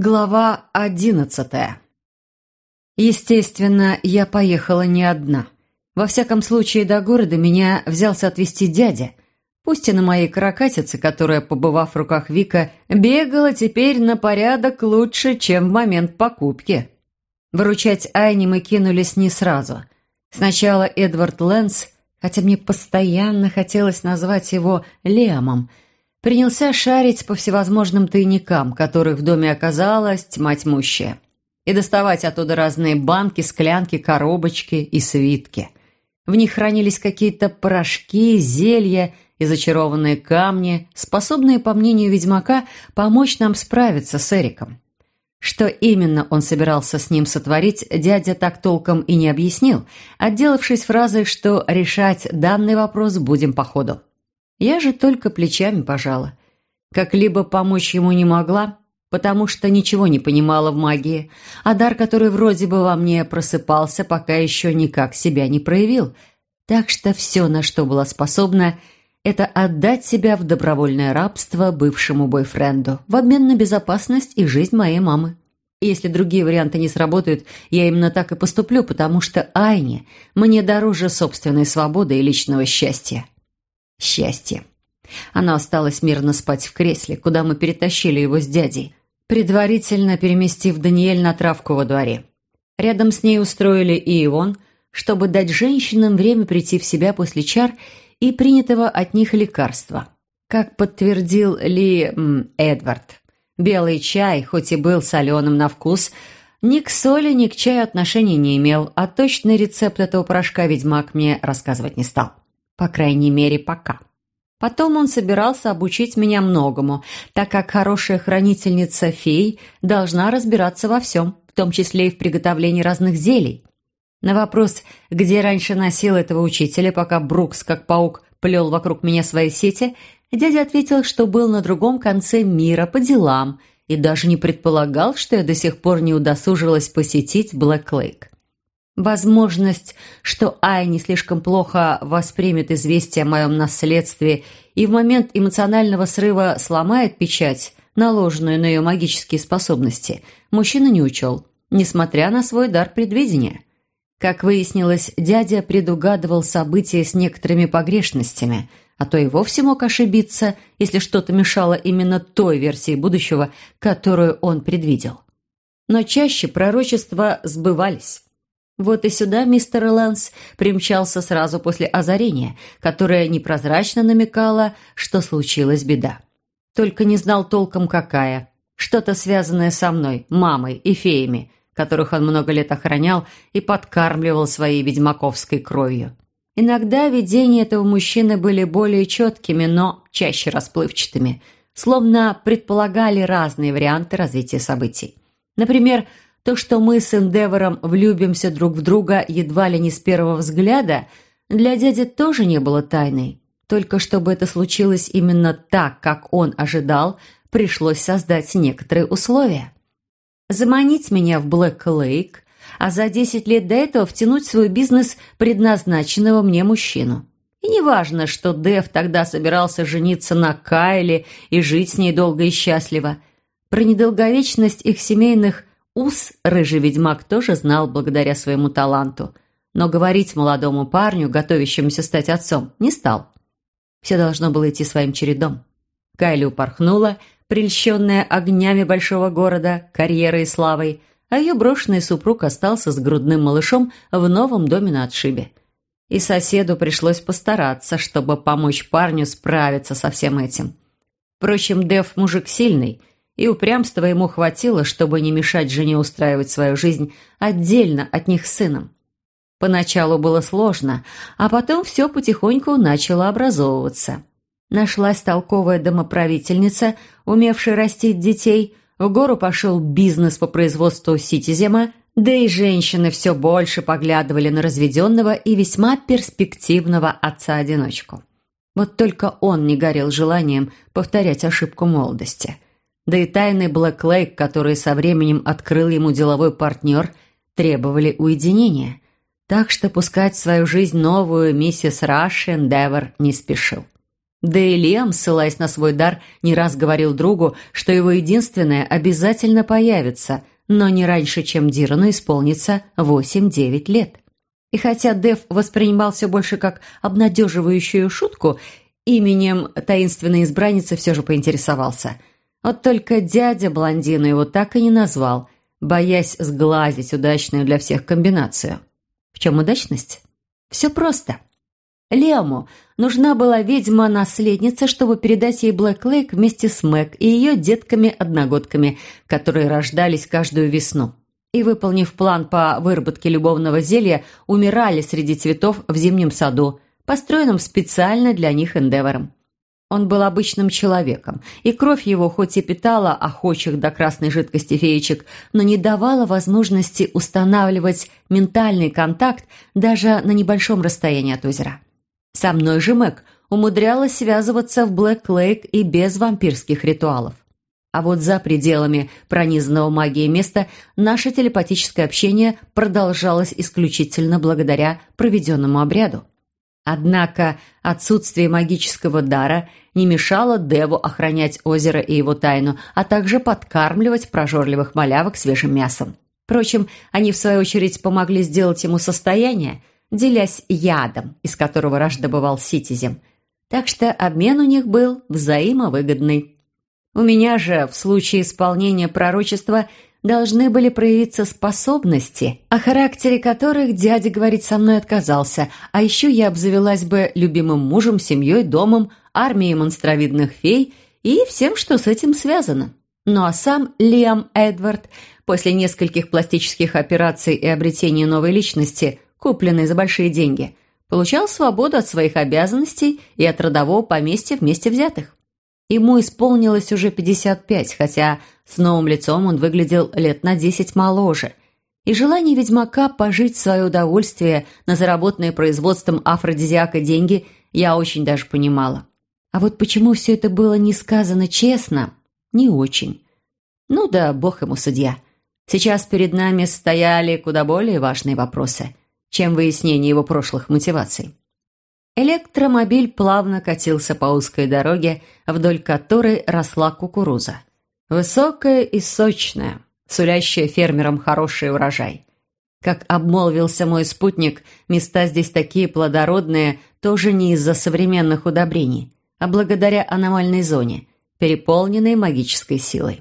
Глава одиннадцатая. Естественно, я поехала не одна. Во всяком случае, до города меня взялся отвезти дядя. Пусть и на моей каракатице, которая, побывав в руках Вика, бегала теперь на порядок лучше, чем в момент покупки. Выручать Айни мы кинулись не сразу. Сначала Эдвард Лэнс, хотя мне постоянно хотелось назвать его Лиамом – принялся шарить по всевозможным тайникам, которых в доме оказалось тьма тьмущая, и доставать оттуда разные банки, склянки, коробочки и свитки. В них хранились какие-то порошки, зелья и зачарованные камни, способные, по мнению ведьмака, помочь нам справиться с Эриком. Что именно он собирался с ним сотворить, дядя так толком и не объяснил, отделавшись фразой, что решать данный вопрос будем по ходу. Я же только плечами пожала. Как-либо помочь ему не могла, потому что ничего не понимала в магии, а дар, который вроде бы во мне просыпался, пока еще никак себя не проявил. Так что все, на что была способна, это отдать себя в добровольное рабство бывшему бойфренду в обмен на безопасность и жизнь моей мамы. Если другие варианты не сработают, я именно так и поступлю, потому что Айне мне дороже собственной свободы и личного счастья. Счастье. Она осталась мирно спать в кресле, куда мы перетащили его с дядей, предварительно переместив Даниэль на травку во дворе. Рядом с ней устроили и Ивон, чтобы дать женщинам время прийти в себя после чар и принятого от них лекарства. Как подтвердил Ли м, Эдвард, белый чай, хоть и был соленым на вкус, ни к соли, ни к чаю отношения не имел, а точный рецепт этого порошка ведьмак мне рассказывать не стал. По крайней мере, пока. Потом он собирался обучить меня многому, так как хорошая хранительница фей должна разбираться во всем, в том числе и в приготовлении разных зелий. На вопрос, где раньше носил этого учителя, пока Брукс, как паук, плел вокруг меня свои сети, дядя ответил, что был на другом конце мира по делам и даже не предполагал, что я до сих пор не удосужилась посетить Блэк Лейк. Возможность, что Ай не слишком плохо воспримет известие о моем наследстве и в момент эмоционального срыва сломает печать, наложенную на ее магические способности, мужчина не учел, несмотря на свой дар предвидения. Как выяснилось, дядя предугадывал события с некоторыми погрешностями, а то и вовсе мог ошибиться, если что-то мешало именно той версии будущего, которую он предвидел. Но чаще пророчества сбывались. Вот и сюда мистер Лэнс примчался сразу после озарения, которое непрозрачно намекало, что случилась беда. Только не знал толком какая. Что-то связанное со мной, мамой и феями, которых он много лет охранял и подкармливал своей ведьмаковской кровью. Иногда видения этого мужчины были более четкими, но чаще расплывчатыми, словно предполагали разные варианты развития событий. Например, то, что мы с Эндевором влюбимся друг в друга едва ли не с первого взгляда, для дяди тоже не было тайной. Только чтобы это случилось именно так, как он ожидал, пришлось создать некоторые условия. Заманить меня в Блэк Лейк, а за 10 лет до этого втянуть в свой бизнес предназначенного мне мужчину. И неважно, что Дэв тогда собирался жениться на Кайле и жить с ней долго и счастливо. Про недолговечность их семейных Ус рыжий ведьмак тоже знал благодаря своему таланту, но говорить молодому парню, готовящемуся стать отцом, не стал. Все должно было идти своим чередом. Кайли упорхнула, прельщенная огнями большого города, карьерой и славой, а ее брошенный супруг остался с грудным малышом в новом доме на отшибе. И соседу пришлось постараться, чтобы помочь парню справиться со всем этим. Впрочем, Дев мужик сильный, и упрямства ему хватило, чтобы не мешать жене устраивать свою жизнь отдельно от них с сыном. Поначалу было сложно, а потом все потихоньку начало образовываться. Нашлась толковая домоправительница, умевшая растить детей, в гору пошел бизнес по производству ситизема, да и женщины все больше поглядывали на разведенного и весьма перспективного отца-одиночку. Вот только он не горел желанием повторять ошибку молодости – да и тайны Блэк Лейк, которые со временем открыл ему деловой партнер, требовали уединения. Так что пускать в свою жизнь новую миссис Раш Эндевор не спешил. Да и Лиам, ссылаясь на свой дар, не раз говорил другу, что его единственное обязательно появится, но не раньше, чем Дирану исполнится 8-9 лет. И хотя Дев воспринимал все больше как обнадеживающую шутку, именем таинственной избранницы все же поинтересовался. Вот только дядя блондину его так и не назвал, боясь сглазить удачную для всех комбинацию. В чем удачность? Все просто. Лему нужна была ведьма-наследница, чтобы передать ей Блэк Лейк вместе с Мэг и ее детками-одногодками, которые рождались каждую весну. И, выполнив план по выработке любовного зелья, умирали среди цветов в зимнем саду, построенном специально для них Эндевором. Он был обычным человеком, и кровь его хоть и питала охочих до красной жидкости феечек, но не давала возможности устанавливать ментальный контакт даже на небольшом расстоянии от озера. Со мной же Мэг умудрялась связываться в Блэк Лейк и без вампирских ритуалов. А вот за пределами пронизанного магией места наше телепатическое общение продолжалось исключительно благодаря проведенному обряду. Однако отсутствие магического дара не мешало Деву охранять озеро и его тайну, а также подкармливать прожорливых малявок свежим мясом. Впрочем, они, в свою очередь, помогли сделать ему состояние – делясь ядом, из которого Раш добывал ситизем. Так что обмен у них был взаимовыгодный. У меня же в случае исполнения пророчества должны были проявиться способности, о характере которых дядя говорить со мной отказался, а еще я обзавелась бы любимым мужем, семьей, домом, армией монстровидных фей и всем, что с этим связано. Ну а сам Лиам Эдвард после нескольких пластических операций и обретения новой личности – купленный за большие деньги, получал свободу от своих обязанностей и от родового поместья вместе взятых. Ему исполнилось уже 55, хотя с новым лицом он выглядел лет на 10 моложе. И желание ведьмака пожить свое удовольствие на заработанные производством афродизиака деньги я очень даже понимала. А вот почему все это было не сказано честно, не очень. Ну да, бог ему судья. Сейчас перед нами стояли куда более важные вопросы чем выяснение его прошлых мотиваций. Электромобиль плавно катился по узкой дороге, вдоль которой росла кукуруза. Высокая и сочная, сулящая фермерам хороший урожай. Как обмолвился мой спутник, места здесь такие плодородные тоже не из-за современных удобрений, а благодаря аномальной зоне, переполненной магической силой.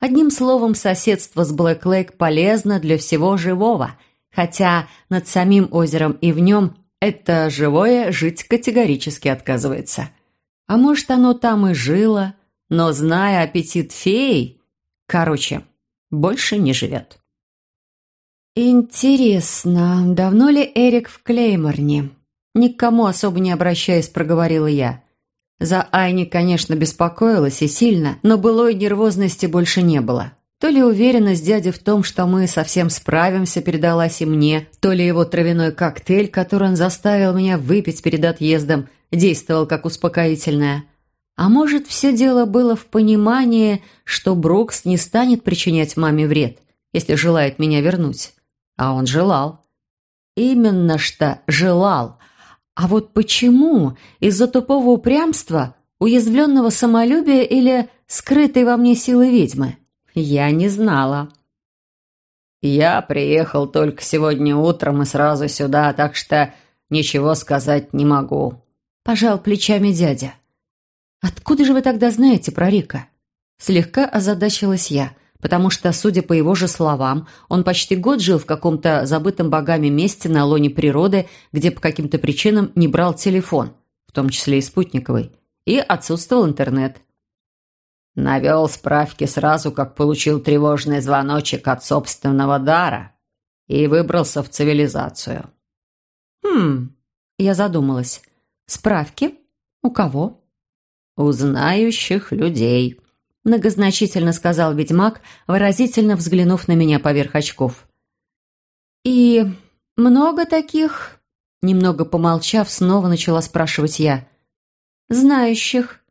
Одним словом, соседство с Блэк Лейк полезно для всего живого – хотя над самим озером и в нем это живое жить категорически отказывается. А может, оно там и жило, но, зная аппетит феи, короче, больше не живет. «Интересно, давно ли Эрик в Клейморне?» Никому особо не обращаясь, проговорила я. За Айни, конечно, беспокоилась и сильно, но былой нервозности больше не было. То ли уверенность дяди в том, что мы совсем справимся, передалась и мне, то ли его травяной коктейль, который он заставил меня выпить перед отъездом, действовал как успокоительное. А может, все дело было в понимании, что Брукс не станет причинять маме вред, если желает меня вернуть. А он желал. Именно что желал. А вот почему? Из-за тупого упрямства, уязвленного самолюбия или скрытой во мне силы ведьмы? Я не знала. «Я приехал только сегодня утром и сразу сюда, так что ничего сказать не могу», – пожал плечами дядя. «Откуда же вы тогда знаете про Рика?» Слегка озадачилась я, потому что, судя по его же словам, он почти год жил в каком-то забытом богами месте на лоне природы, где по каким-то причинам не брал телефон, в том числе и спутниковый, и отсутствовал интернет. Навел справки сразу, как получил тревожный звоночек от собственного дара и выбрался в цивилизацию. «Хм...» – я задумалась. «Справки? У кого?» «У знающих людей», – многозначительно сказал ведьмак, выразительно взглянув на меня поверх очков. «И много таких?» Немного помолчав, снова начала спрашивать я. «Знающих?»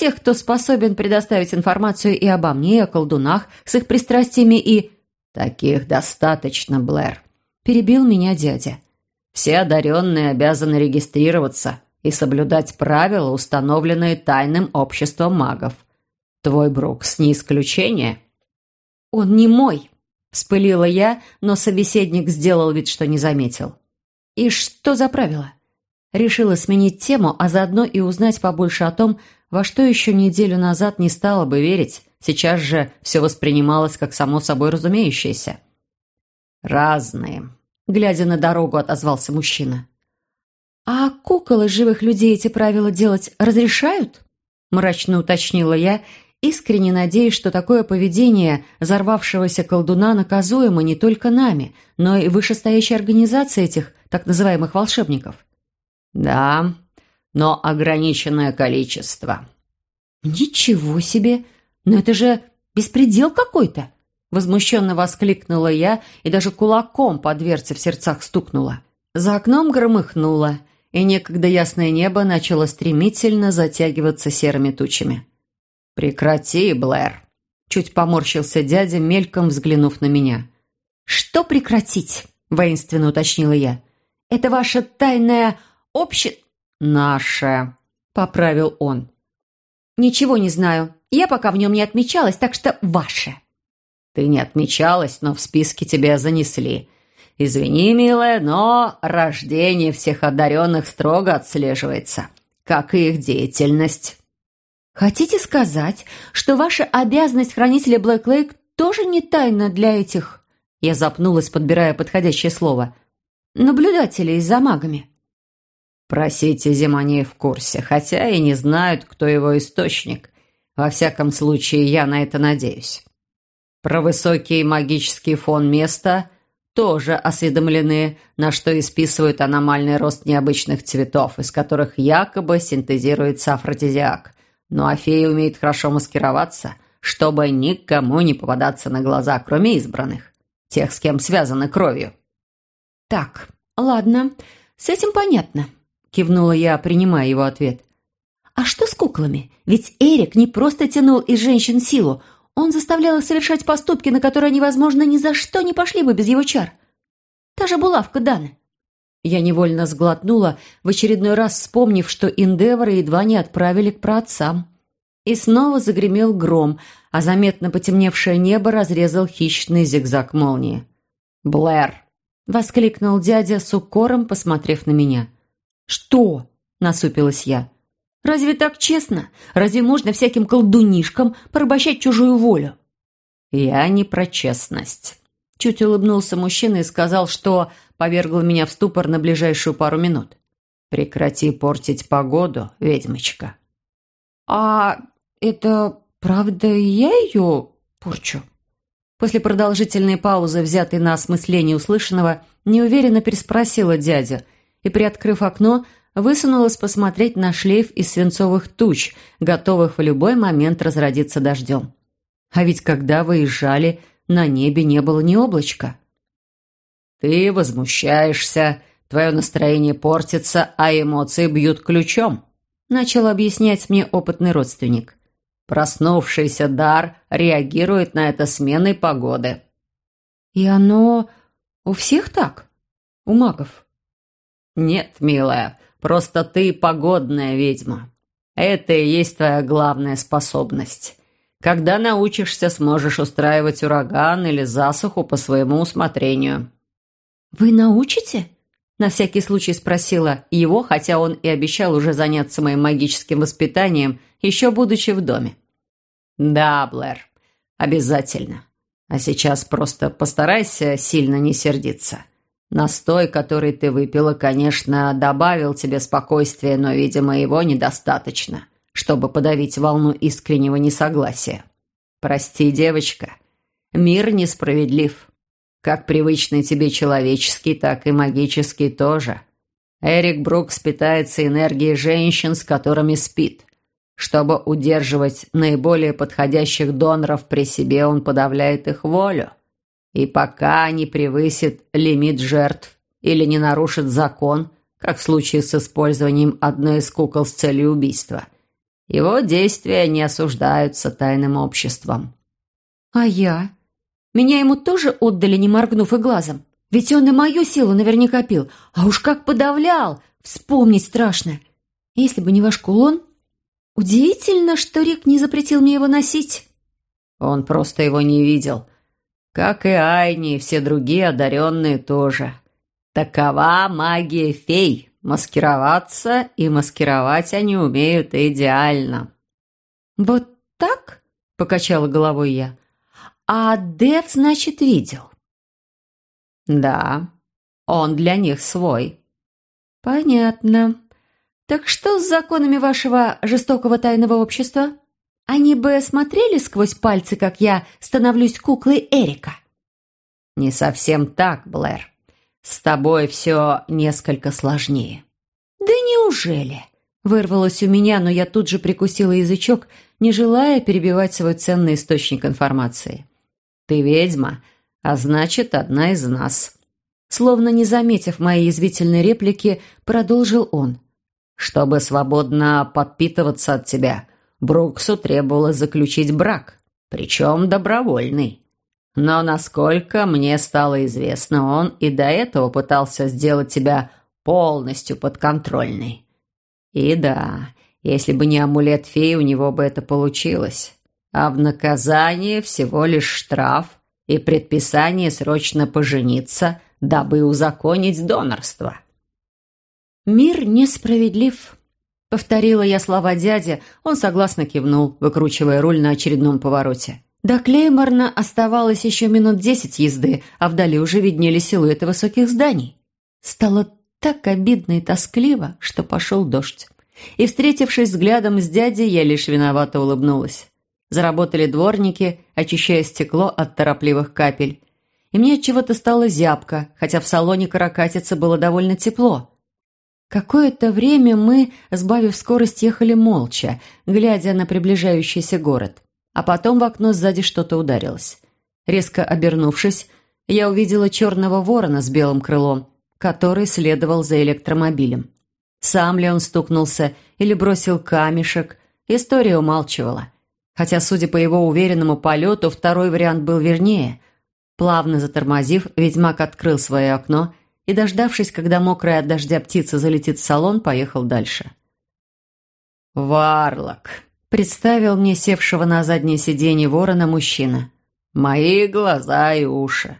Тех, кто способен предоставить информацию и обо мне, и о колдунах, с их пристрастиями и... «Таких достаточно, Блэр», – перебил меня дядя. «Все одаренные обязаны регистрироваться, и соблюдать правила, установленные тайным обществом магов. Твой Брукс не исключение». «Он не мой», – вспылила я, но собеседник сделал вид, что не заметил. «И что за правило?» Решила сменить тему, а заодно и узнать побольше о том, во что еще неделю назад не стала бы верить. Сейчас же все воспринималось как само собой разумеющееся. «Разные», — глядя на дорогу, отозвался мужчина. «А кукол из живых людей эти правила делать разрешают?» мрачно уточнила я, искренне надеясь, что такое поведение взорвавшегося колдуна наказуемо не только нами, но и вышестоящей организацией этих так называемых волшебников. «Да, но ограниченное количество». «Ничего себе! Но это же беспредел какой-то!» Возмущенно воскликнула я и даже кулаком по дверце в сердцах стукнула. За окном громыхнуло, и некогда ясное небо начало стремительно затягиваться серыми тучами. «Прекрати, Блэр!» Чуть поморщился дядя, мельком взглянув на меня. «Что прекратить?» – воинственно уточнила я. «Это ваша тайная обще...» «Наше», — поправил он. «Ничего не знаю. Я пока в нем не отмечалась, так что ваше». «Ты не отмечалась, но в списке тебя занесли. Извини, милая, но рождение всех одаренных строго отслеживается, как и их деятельность». «Хотите сказать, что ваша обязанность хранителя Блэк Лейк тоже не тайна для этих...» Я запнулась, подбирая подходящее слово. «Наблюдателей за магами». Просите Зимоней в курсе, хотя и не знают, кто его источник. Во всяком случае, я на это надеюсь. Про высокий магический фон места тоже осведомлены, на что исписывают аномальный рост необычных цветов, из которых якобы синтезируется афродизиак. Ну а умеет хорошо маскироваться, чтобы никому не попадаться на глаза, кроме избранных, тех, с кем связаны кровью. «Так, ладно, с этим понятно», кивнула я, принимая его ответ. «А что с куклами? Ведь Эрик не просто тянул из женщин силу, он заставлял их совершать поступки, на которые они, возможно, ни за что не пошли бы без его чар. Та же булавка Даны». Я невольно сглотнула, в очередной раз вспомнив, что Индевора едва не отправили к праотцам. И снова загремел гром, а заметно потемневшее небо разрезал хищный зигзаг молнии. «Блэр!» — воскликнул дядя с укором, посмотрев на меня — «Что?» – насупилась я. «Разве так честно? Разве можно всяким колдунишкам порабощать чужую волю?» «Я не про честность». Чуть улыбнулся мужчина и сказал, что повергл меня в ступор на ближайшую пару минут. «Прекрати портить погоду, ведьмочка». «А это правда я ее порчу?» После продолжительной паузы, взятой на осмысление услышанного, неуверенно переспросила дядя – и, приоткрыв окно, высунулась посмотреть на шлейф из свинцовых туч, готовых в любой момент разродиться дождем. А ведь когда выезжали, на небе не было ни облачка. «Ты возмущаешься, твое настроение портится, а эмоции бьют ключом», начал объяснять мне опытный родственник. Проснувшийся дар реагирует на это сменой погоды. «И оно у всех так? У магов?» «Нет, милая, просто ты погодная ведьма. Это и есть твоя главная способность. Когда научишься, сможешь устраивать ураган или засуху по своему усмотрению». «Вы научите?» На всякий случай спросила его, хотя он и обещал уже заняться моим магическим воспитанием, еще будучи в доме. «Да, Блэр, обязательно. А сейчас просто постарайся сильно не сердиться. Настой, который ты выпила, конечно, добавил тебе спокойствия, но, видимо, его недостаточно, чтобы подавить волну искреннего несогласия. Прости, девочка, мир несправедлив. Как привычный тебе человеческий, так и магический тоже. Эрик Брукс питается энергией женщин, с которыми спит. Чтобы удерживать наиболее подходящих доноров при себе, он подавляет их волю. И пока не превысит лимит жертв или не нарушит закон, как в случае с использованием одной из кукол с целью убийства, его действия не осуждаются тайным обществом. А я? Меня ему тоже отдали, не моргнув и глазом. Ведь он и мою силу наверняка пил. А уж как подавлял! Вспомнить страшно. Если бы не ваш кулон, удивительно, что Рик не запретил мне его носить. Он просто его не видел. Как и Айни, и все другие одаренные тоже. Такова магия фей. Маскироваться и маскировать они умеют идеально. «Вот так?» — покачала головой я. «А Дев, значит, видел?» «Да, он для них свой». «Понятно. Так что с законами вашего жестокого тайного общества? Они бы смотрели сквозь пальцы, как я становлюсь куклой Эрика?» «Не совсем так, Блэр. С тобой все несколько сложнее». «Да неужели?» Вырвалось у меня, но я тут же прикусила язычок, не желая перебивать свой ценный источник информации. «Ты ведьма, а значит, одна из нас». Словно не заметив моей язвительной реплики, продолжил он. «Чтобы свободно подпитываться от тебя, Бруксу требовалось заключить брак, причем добровольный. Но, насколько мне стало известно, он и до этого пытался сделать тебя полностью подконтрольной. И да, если бы не амулет феи, у него бы это получилось. А в наказание всего лишь штраф и предписание срочно пожениться, дабы узаконить донорство. «Мир несправедлив», — повторила я слова дяди, он согласно кивнул, выкручивая руль на очередном повороте. До Клейморна оставалось еще минут десять езды, а вдали уже виднелись силуэты высоких зданий. Стало так обидно и тоскливо, что пошел дождь. И, встретившись взглядом с дядей, я лишь виновато улыбнулась. Заработали дворники, очищая стекло от торопливых капель. И мне от чего-то стало зябко, хотя в салоне каракатицы было довольно тепло. Какое-то время мы, сбавив скорость, ехали молча, глядя на приближающийся город. А потом в окно сзади что-то ударилось. Резко обернувшись, я увидела черного ворона с белым крылом, который следовал за электромобилем. Сам ли он стукнулся или бросил камешек, история умалчивала. Хотя, судя по его уверенному полету, второй вариант был вернее. Плавно затормозив, ведьмак открыл свое окно и, дождавшись, когда мокрая от дождя птица залетит в салон, поехал дальше. «Варлок», — представил мне севшего на заднее сиденье ворона мужчина. «Мои глаза и уши».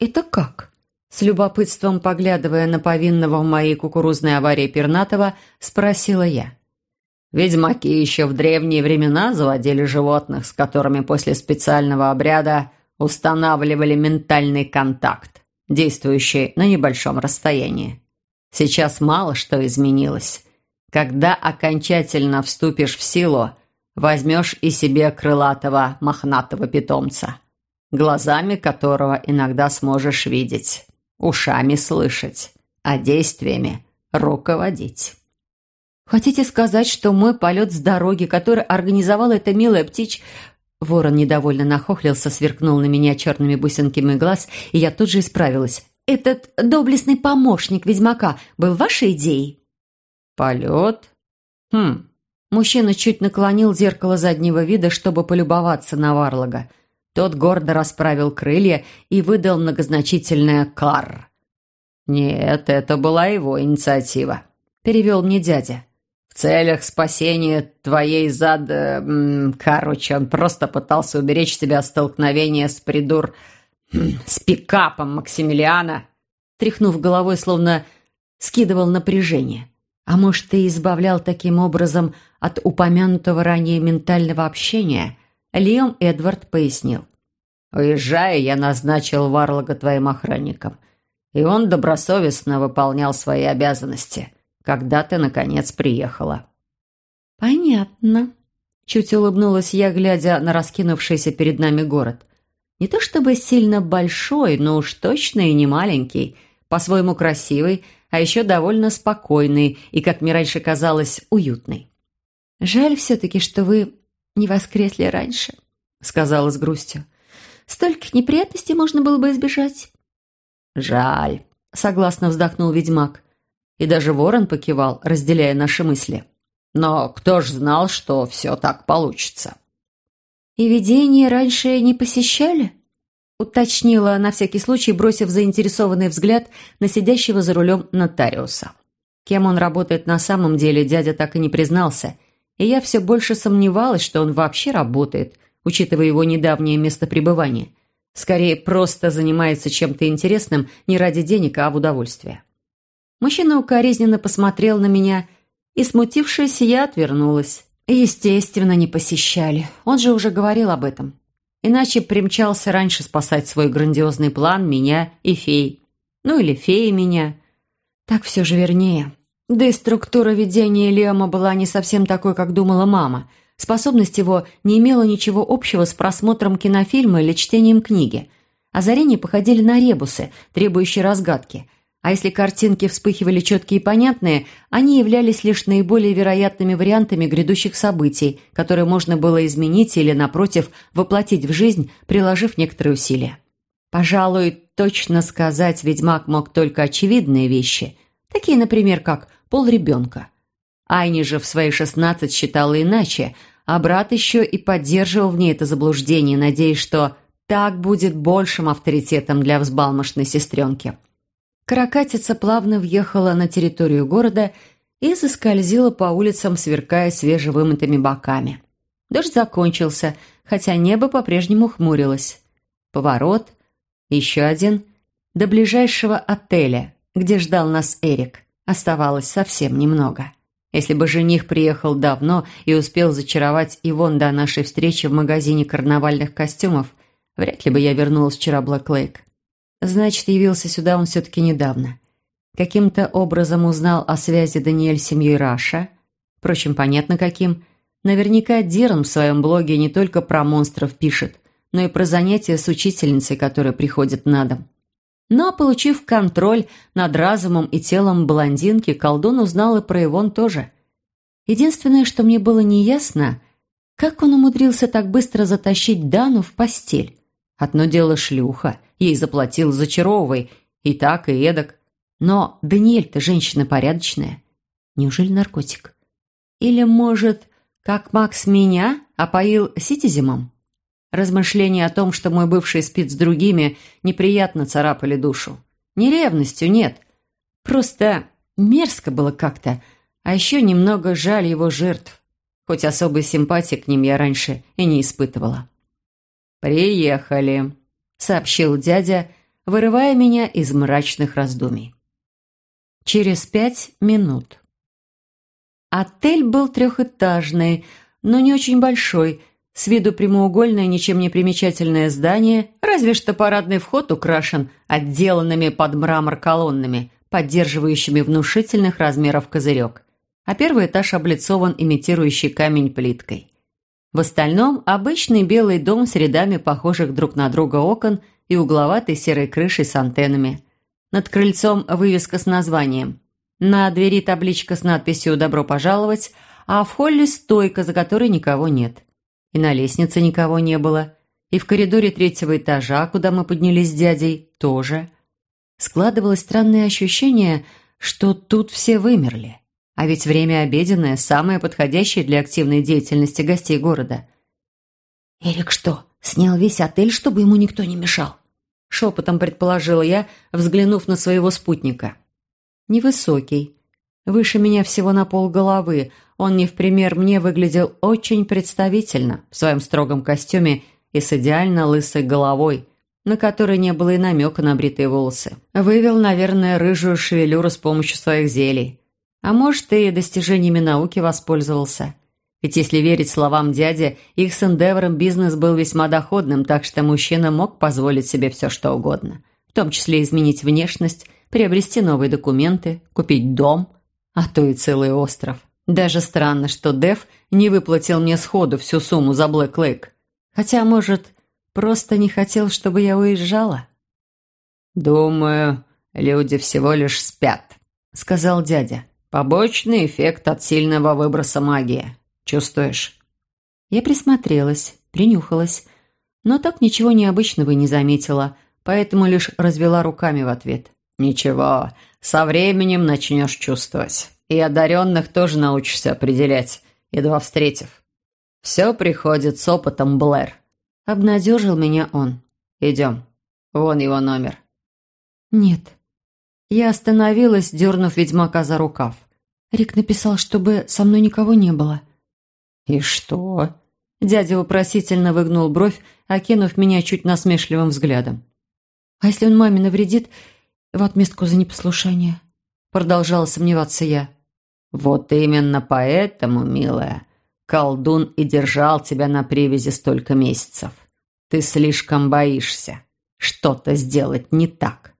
«Это как?» С любопытством поглядывая на повинного в моей кукурузной аварии Пернатова, спросила я. Ведьмаки еще в древние времена заводили животных, с которыми после специального обряда устанавливали ментальный контакт, действующий на небольшом расстоянии. Сейчас мало что изменилось. Когда окончательно вступишь в силу, возьмешь и себе крылатого мохнатого питомца, глазами которого иногда сможешь видеть ушами слышать, а действиями руководить. Хотите сказать, что мой полет с дороги, который организовала эта милая птичь... Ворон недовольно нахохлился, сверкнул на меня черными бусинками глаз, и я тут же исправилась. «Этот доблестный помощник ведьмака был вашей идеей?» «Полет? Хм...» Мужчина чуть наклонил зеркало заднего вида, чтобы полюбоваться на Варлога. Тот гордо расправил крылья и выдал многозначительное «кар». «Нет, это была его инициатива», — перевел мне дядя. «В целях спасения твоей зад... Короче, он просто пытался уберечь тебя от столкновения с придур... с пикапом Максимилиана». Тряхнув головой, словно скидывал напряжение. А может, и избавлял таким образом от упомянутого ранее ментального общения — Лиам Эдвард пояснил. «Уезжая, я назначил Варлога твоим охранником, и он добросовестно выполнял свои обязанности, когда ты, наконец, приехала». «Понятно», — чуть улыбнулась я, глядя на раскинувшийся перед нами город. «Не то чтобы сильно большой, но уж точно и не маленький, по-своему красивый, а еще довольно спокойный и, как мне раньше казалось, уютный. Жаль все-таки, что вы не воскресли раньше», — сказала с грустью. «Стольких неприятностей можно было бы избежать». «Жаль», — согласно вздохнул ведьмак. И даже ворон покивал, разделяя наши мысли. «Но кто ж знал, что все так получится?» «И видения раньше не посещали?» уточнила на всякий случай, бросив заинтересованный взгляд на сидящего за рулем нотариуса. Кем он работает на самом деле, дядя так и не признался, и я все больше сомневалась, что он вообще работает, учитывая его недавнее место пребывания. Скорее, просто занимается чем-то интересным не ради денег, а в удовольствие. Мужчина укоризненно посмотрел на меня, и, смутившись, я отвернулась. Естественно, не посещали. Он же уже говорил об этом. Иначе примчался раньше спасать свой грандиозный план меня и фей. Ну или феи меня. Так все же вернее. Да и структура ведения Лема была не совсем такой, как думала мама. Способность его не имела ничего общего с просмотром кинофильма или чтением книги. Озарения походили на ребусы, требующие разгадки. А если картинки вспыхивали четкие и понятные, они являлись лишь наиболее вероятными вариантами грядущих событий, которые можно было изменить или, напротив, воплотить в жизнь, приложив некоторые усилия. Пожалуй, точно сказать ведьмак мог только очевидные вещи, такие, например, как пол ребенка. Айни же в свои шестнадцать считала иначе, а брат еще и поддерживал в ней это заблуждение, надеясь, что так будет большим авторитетом для взбалмошной сестренки. Каракатица плавно въехала на территорию города и заскользила по улицам, сверкая свежевымытыми боками. Дождь закончился, хотя небо по-прежнему хмурилось. Поворот, еще один, до ближайшего отеля, где ждал нас Эрик. Оставалось совсем немного. Если бы жених приехал давно и успел зачаровать Ивон до нашей встречи в магазине карнавальных костюмов, вряд ли бы я вернулась вчера Блэк Лейк. Значит, явился сюда он все-таки недавно. Каким-то образом узнал о связи Даниэль с семьей Раша. Впрочем, понятно каким. Наверняка Диран в своем блоге не только про монстров пишет, но и про занятия с учительницей, которая приходит на дом. Но, получив контроль над разумом и телом блондинки, колдун узнал и про Ивон тоже. Единственное, что мне было неясно, как он умудрился так быстро затащить Дану в постель. Одно дело шлюха, ей заплатил зачаровывай, и так, и эдак. Но Даниэль-то женщина порядочная. Неужели наркотик? Или, может, как Макс меня опоил ситизимом? Размышления о том, что мой бывший спит с другими, неприятно царапали душу. Не ревностью, нет. Просто мерзко было как-то, а еще немного жаль его жертв. Хоть особой симпатии к ним я раньше и не испытывала. «Приехали», — сообщил дядя, вырывая меня из мрачных раздумий. Через пять минут. Отель был трехэтажный, но не очень большой — с виду прямоугольное, ничем не примечательное здание, разве что парадный вход украшен отделанными под мрамор колоннами, поддерживающими внушительных размеров козырек, а первый этаж облицован имитирующий камень плиткой. В остальном обычный белый дом с рядами похожих друг на друга окон и угловатой серой крышей с антеннами. Над крыльцом вывеска с названием. На двери табличка с надписью «Добро пожаловать», а в холле стойка, за которой никого нет. И на лестнице никого не было. И в коридоре третьего этажа, куда мы поднялись с дядей, тоже. Складывалось странное ощущение, что тут все вымерли. А ведь время обеденное – самое подходящее для активной деятельности гостей города. «Эрик что, снял весь отель, чтобы ему никто не мешал?» Шепотом предположила я, взглянув на своего спутника. Невысокий, выше меня всего на пол головы, он не в пример мне выглядел очень представительно в своем строгом костюме и с идеально лысой головой, на которой не было и намека на бритые волосы. Вывел, наверное, рыжую шевелюру с помощью своих зелий. А может, и достижениями науки воспользовался. Ведь если верить словам дяди, их с Эндевором бизнес был весьма доходным, так что мужчина мог позволить себе все что угодно. В том числе изменить внешность, приобрести новые документы, купить дом, а то и целый остров. Даже странно, что Дэв не выплатил мне сходу всю сумму за Блэк Лейк. Хотя, может, просто не хотел, чтобы я уезжала? «Думаю, люди всего лишь спят», — сказал дядя. «Побочный эффект от сильного выброса магии. Чувствуешь?» Я присмотрелась, принюхалась, но так ничего необычного не заметила, поэтому лишь развела руками в ответ. «Ничего, со временем начнешь чувствовать». И одаренных тоже научишься определять, едва встретив. Все приходит с опытом, Блэр. Обнадежил меня он. Идем. Вон его номер. Нет. Я остановилась, дернув ведьмака за рукав. Рик написал, чтобы со мной никого не было. «И что?» Дядя вопросительно выгнул бровь, окинув меня чуть насмешливым взглядом. «А если он маме навредит в отместку за непослушание?» Продолжала сомневаться я. «Вот именно поэтому, милая, колдун и держал тебя на привязи столько месяцев. Ты слишком боишься что-то сделать не так.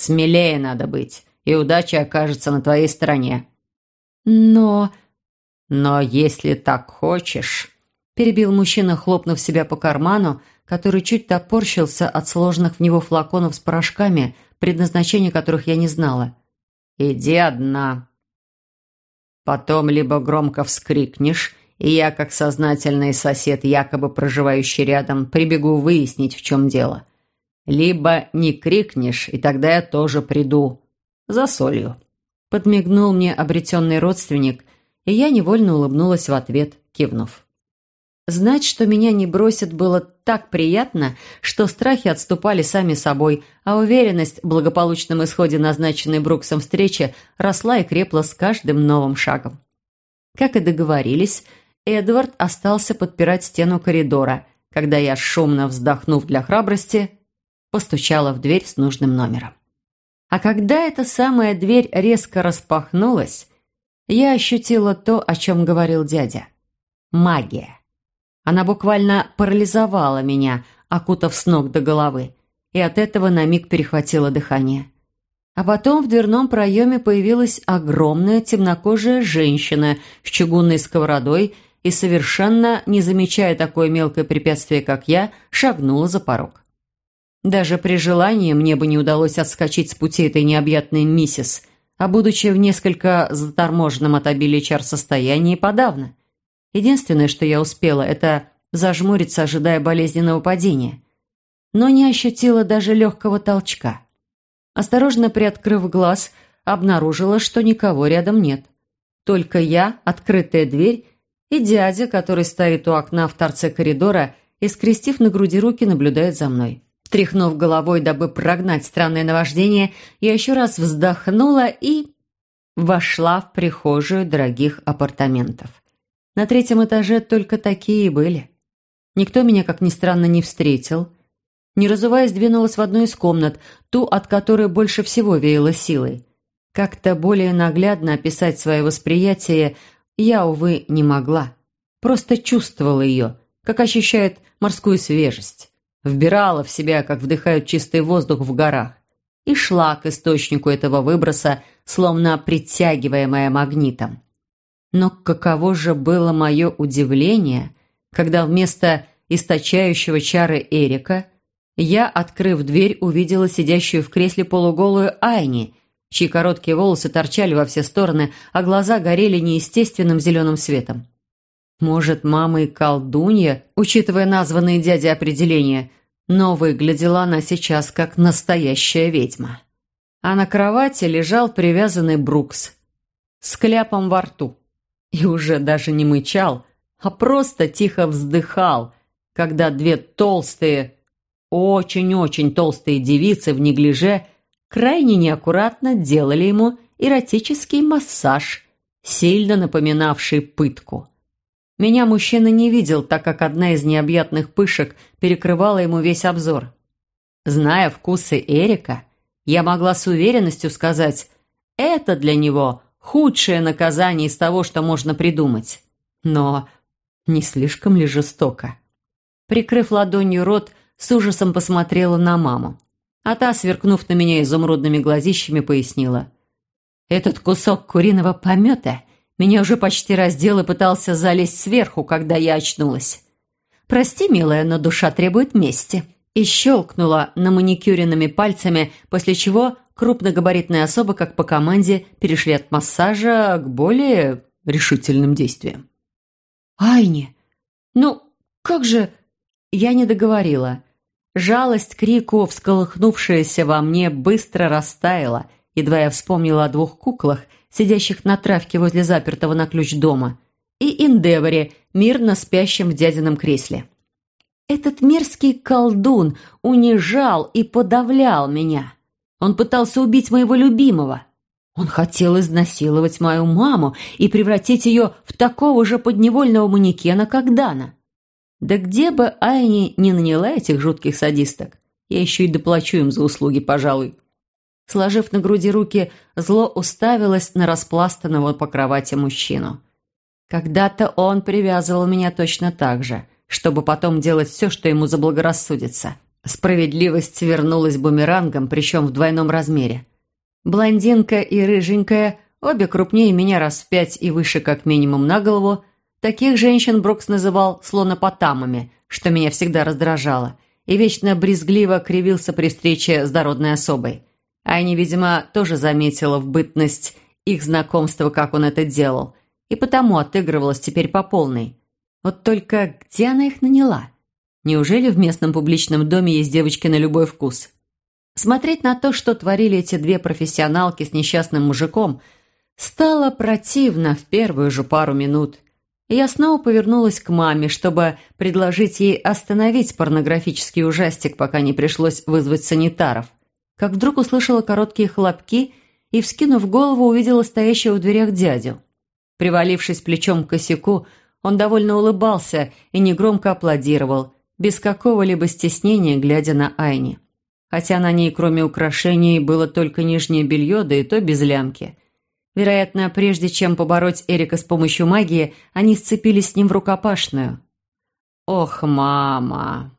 Смелее надо быть, и удача окажется на твоей стороне». «Но...» «Но если так хочешь...» перебил мужчина, хлопнув себя по карману, который чуть топорщился от сложных в него флаконов с порошками, предназначения которых я не знала. «Иди одна. Потом либо громко вскрикнешь, и я, как сознательный сосед, якобы проживающий рядом, прибегу выяснить, в чем дело. Либо не крикнешь, и тогда я тоже приду. За солью». Подмигнул мне обретенный родственник, и я невольно улыбнулась в ответ, кивнув. Знать, что меня не бросят, было так приятно, что страхи отступали сами собой, а уверенность в благополучном исходе назначенной Бруксом встречи росла и крепла с каждым новым шагом. Как и договорились, Эдвард остался подпирать стену коридора, когда я, шумно вздохнув для храбрости, постучала в дверь с нужным номером. А когда эта самая дверь резко распахнулась, я ощутила то, о чем говорил дядя. Магия. Она буквально парализовала меня, окутав с ног до головы, и от этого на миг перехватило дыхание. А потом в дверном проеме появилась огромная темнокожая женщина с чугунной сковородой и, совершенно не замечая такое мелкое препятствие, как я, шагнула за порог. Даже при желании мне бы не удалось отскочить с пути этой необъятной миссис, а будучи в несколько заторможенном от обилия чар состоянии подавно. Единственное, что я успела, это зажмуриться, ожидая болезненного падения. Но не ощутила даже легкого толчка. Осторожно приоткрыв глаз, обнаружила, что никого рядом нет. Только я, открытая дверь, и дядя, который стоит у окна в торце коридора и, скрестив на груди руки, наблюдает за мной. Тряхнув головой, дабы прогнать странное наваждение, я еще раз вздохнула и... вошла в прихожую дорогих апартаментов. На третьем этаже только такие и были. Никто меня, как ни странно, не встретил. Не разуваясь, двинулась в одну из комнат, ту, от которой больше всего веяло силой. Как-то более наглядно описать свое восприятие я, увы, не могла. Просто чувствовала ее, как ощущает морскую свежесть. Вбирала в себя, как вдыхают чистый воздух в горах. И шла к источнику этого выброса, словно притягиваемая магнитом. Но каково же было мое удивление, когда вместо источающего чары Эрика я, открыв дверь, увидела сидящую в кресле полуголую Айни, чьи короткие волосы торчали во все стороны, а глаза горели неестественным зеленым светом. Может, мама и колдунья, учитывая названные дяди определения, но выглядела она сейчас как настоящая ведьма. А на кровати лежал привязанный Брукс с кляпом во рту и уже даже не мычал, а просто тихо вздыхал, когда две толстые, очень-очень толстые девицы в неглиже крайне неаккуратно делали ему эротический массаж, сильно напоминавший пытку. Меня мужчина не видел, так как одна из необъятных пышек перекрывала ему весь обзор. Зная вкусы Эрика, я могла с уверенностью сказать, это для него Худшее наказание из того, что можно придумать. Но не слишком ли жестоко? Прикрыв ладонью рот, с ужасом посмотрела на маму. А та, сверкнув на меня изумрудными глазищами, пояснила. «Этот кусок куриного помета меня уже почти раздел и пытался залезть сверху, когда я очнулась. Прости, милая, но душа требует мести». И щелкнула на маникюренными пальцами, после чего крупногабаритные особы, как по команде, перешли от массажа к более решительным действиям. «Айни! Ну, как же...» Я не договорила. Жалость к Рику, всколыхнувшаяся во мне, быстро растаяла, едва я вспомнила о двух куклах, сидящих на травке возле запертого на ключ дома, и Индеворе, мирно спящем в дядином кресле. Этот мерзкий колдун унижал и подавлял меня. Он пытался убить моего любимого. Он хотел изнасиловать мою маму и превратить ее в такого же подневольного манекена, как Дана. Да где бы Айни не наняла этих жутких садисток, я еще и доплачу им за услуги, пожалуй. Сложив на груди руки, зло уставилось на распластанного по кровати мужчину. Когда-то он привязывал меня точно так же, чтобы потом делать все, что ему заблагорассудится. Справедливость вернулась бумерангом, причем в двойном размере. Блондинка и рыженькая, обе крупнее меня раз в пять и выше как минимум на голову, таких женщин Брукс называл слонопотамами, что меня всегда раздражало, и вечно брезгливо кривился при встрече с дородной особой. Айни, видимо, тоже заметила в бытность их знакомства, как он это делал – и потому отыгрывалась теперь по полной. Вот только где она их наняла? Неужели в местном публичном доме есть девочки на любой вкус? Смотреть на то, что творили эти две профессионалки с несчастным мужиком, стало противно в первую же пару минут. И я снова повернулась к маме, чтобы предложить ей остановить порнографический ужастик, пока не пришлось вызвать санитаров. Как вдруг услышала короткие хлопки и, вскинув голову, увидела стоящего в дверях дядю. Привалившись плечом к косяку, он довольно улыбался и негромко аплодировал, без какого-либо стеснения, глядя на Айни. Хотя на ней, кроме украшений, было только нижнее белье, да и то без лямки. Вероятно, прежде чем побороть Эрика с помощью магии, они сцепились с ним в рукопашную. «Ох, мама!»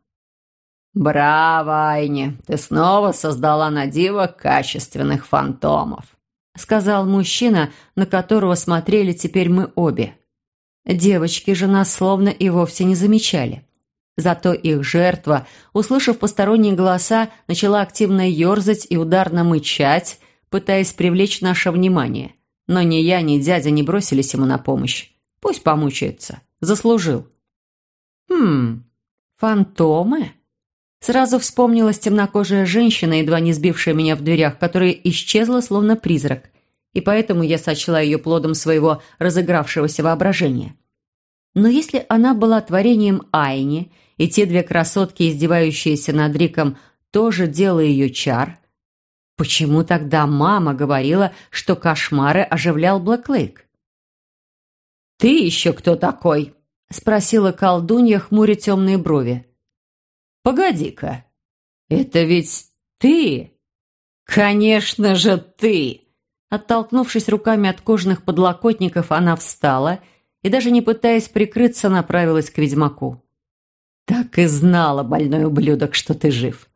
«Браво, Айни! Ты снова создала на диво качественных фантомов!» — сказал мужчина, на которого смотрели теперь мы обе. Девочки же нас словно и вовсе не замечали. Зато их жертва, услышав посторонние голоса, начала активно ерзать и ударно мычать, пытаясь привлечь наше внимание. Но ни я, ни дядя не бросились ему на помощь. Пусть помучается. Заслужил. «Хм, фантомы?» Сразу вспомнилась темнокожая женщина, едва не сбившая меня в дверях, которая исчезла, словно призрак. И поэтому я сочла ее плодом своего разыгравшегося воображения. Но если она была творением Айни, и те две красотки, издевающиеся над Риком, тоже дело ее чар, почему тогда мама говорила, что кошмары оживлял Блэклейк? «Ты еще кто такой?» — спросила колдунья, хмуря темные брови. «Погоди-ка, это ведь ты?» «Конечно же ты!» Оттолкнувшись руками от кожаных подлокотников, она встала и, даже не пытаясь прикрыться, направилась к ведьмаку. «Так и знала, больной ублюдок, что ты жив.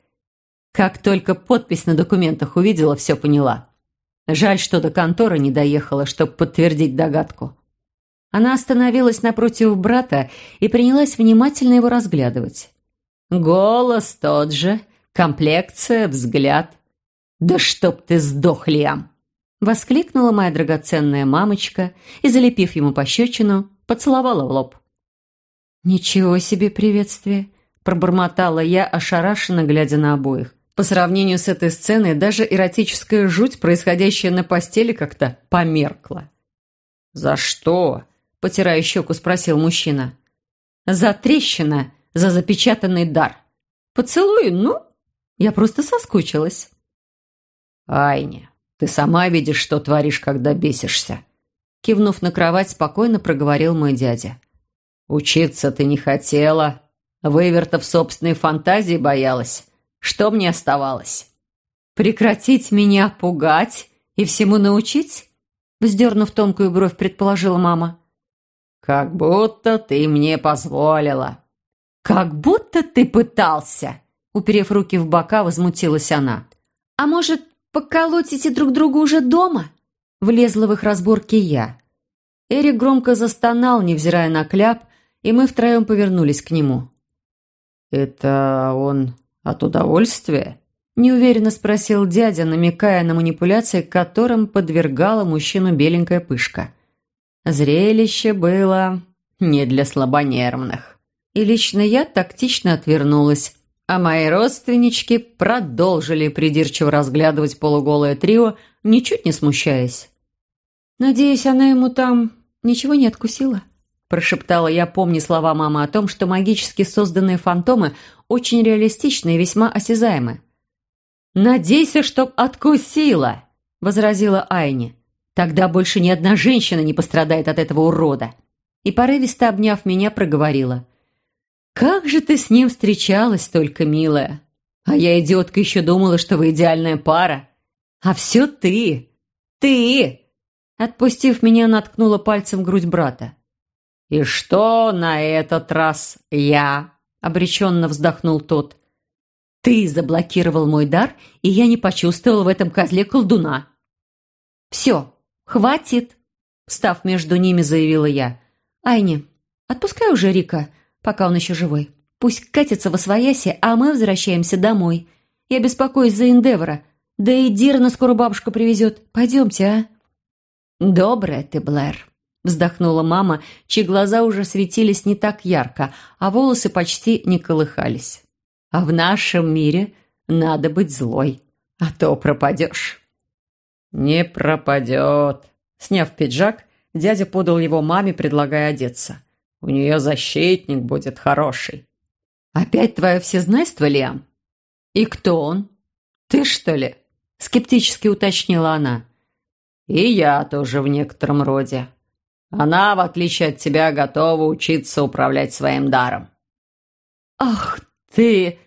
Как только подпись на документах увидела, все поняла. Жаль, что до конторы не доехала, чтобы подтвердить догадку». Она остановилась напротив брата и принялась внимательно его разглядывать. Голос тот же, комплекция, взгляд. «Да чтоб ты сдох, Лиам!» Воскликнула моя драгоценная мамочка и, залепив ему пощечину, поцеловала в лоб. «Ничего себе приветствие!» Пробормотала я, ошарашенно глядя на обоих. По сравнению с этой сценой, даже эротическая жуть, происходящая на постели, как-то померкла. «За что?» – потирая щеку, спросил мужчина. «За трещина за запечатанный дар. Поцелуй, ну, я просто соскучилась. Айня, ты сама видишь, что творишь, когда бесишься. Кивнув на кровать, спокойно проговорил мой дядя. Учиться ты не хотела, вывертов собственной фантазии боялась. Что мне оставалось? Прекратить меня пугать и всему научить? Вздернув тонкую бровь, предположила мама. «Как будто ты мне позволила», «Как будто ты пытался!» Уперев руки в бока, возмутилась она. «А может, поколотите друг друга уже дома?» Влезла в их разборки я. Эрик громко застонал, невзирая на кляп, и мы втроем повернулись к нему. «Это он от удовольствия?» Неуверенно спросил дядя, намекая на манипуляции, которым подвергала мужчину беленькая пышка. Зрелище было не для слабонервных и лично я тактично отвернулась, а мои родственнички продолжили придирчиво разглядывать полуголое трио, ничуть не смущаясь. «Надеюсь, она ему там ничего не откусила?» прошептала я, помня слова мамы о том, что магически созданные фантомы очень реалистичны и весьма осязаемы. «Надейся, чтоб откусила!» — возразила Айни. «Тогда больше ни одна женщина не пострадает от этого урода!» И порывисто обняв меня, проговорила. «Как же ты с ним встречалась только, милая! А я, идиотка, еще думала, что вы идеальная пара! А все ты! Ты!» Отпустив меня, наткнула пальцем грудь брата. «И что на этот раз я?» — обреченно вздохнул тот. «Ты заблокировал мой дар, и я не почувствовал в этом козле колдуна». «Все, хватит!» — встав между ними, заявила я. «Айни, отпускай уже Рика, пока он еще живой. Пусть катится во свояси, а мы возвращаемся домой. Я беспокоюсь за Эндевора. Да и Дирна скоро бабушка привезет. Пойдемте, а?» «Добрая ты, Блэр», — вздохнула мама, чьи глаза уже светились не так ярко, а волосы почти не колыхались. «А в нашем мире надо быть злой, а то пропадешь». «Не пропадет». Сняв пиджак, дядя подал его маме, предлагая одеться. «У нее защитник будет хороший». «Опять твое всезнайство, Лиам?» «И кто он? Ты, что ли?» Скептически уточнила она. «И я тоже в некотором роде. Она, в отличие от тебя, готова учиться управлять своим даром». «Ах ты!»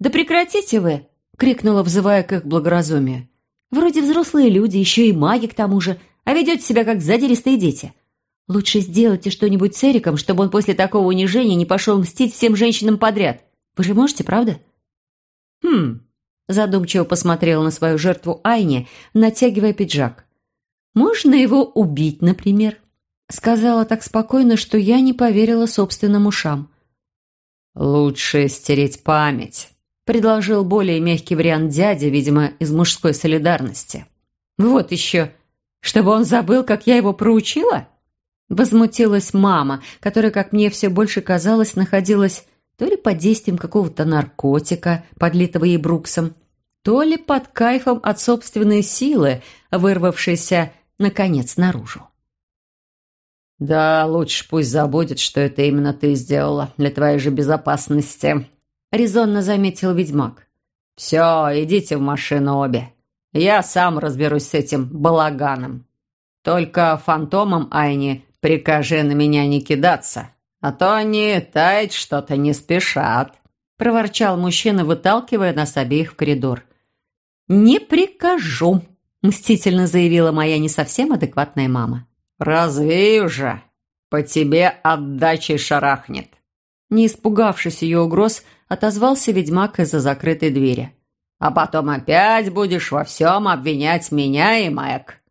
«Да прекратите вы!» — крикнула, взывая к их благоразумию. «Вроде взрослые люди, еще и маги к тому же, а ведете себя как задиристые дети. Лучше сделайте что-нибудь с Эриком, чтобы он после такого унижения не пошел мстить всем женщинам подряд. Вы же можете, правда?» «Хм...» — задумчиво посмотрела на свою жертву Айни, натягивая пиджак. «Можно его убить, например?» Сказала так спокойно, что я не поверила собственным ушам. «Лучше стереть память», — предложил более мягкий вариант дядя, видимо, из мужской солидарности. «Вот еще, чтобы он забыл, как я его проучила?» Возмутилась мама, которая, как мне все больше казалось, находилась то ли под действием какого-то наркотика, подлитого ей Бруксом, то ли под кайфом от собственной силы, вырвавшейся наконец, наружу. «Да, лучше пусть забудет, что это именно ты сделала для твоей же безопасности», — резонно заметил ведьмак. «Все, идите в машину обе. Я сам разберусь с этим балаганом. Только фантомам Айни прикажи на меня не кидаться, а то они таять что-то не спешат», — проворчал мужчина, выталкивая нас обеих в коридор. «Не прикажу», мстительно заявила моя не совсем адекватная мама. «Развей уже! По тебе отдачей шарахнет!» Не испугавшись ее угроз, отозвался ведьмак из-за закрытой двери. «А потом опять будешь во всем обвинять меня и Мэг».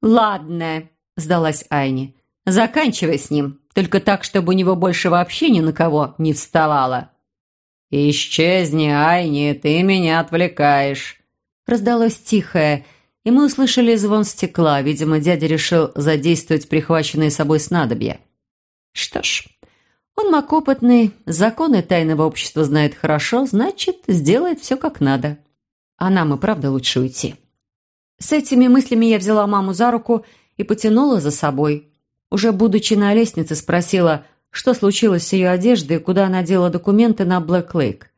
«Ладно», — сдалась Айни. «Заканчивай с ним, только так, чтобы у него больше вообще ни на кого не вставало». «Исчезни, Айни, ты меня отвлекаешь», Раздалось тихое, и мы услышали звон стекла. Видимо, дядя решил задействовать прихваченные собой снадобья. Что ж, он маг опытный, законы тайного общества знает хорошо, значит, сделает все как надо. А нам и правда лучше уйти. С этими мыслями я взяла маму за руку и потянула за собой. Уже будучи на лестнице, спросила, что случилось с ее одеждой и куда она дела документы на Блэк Лейк.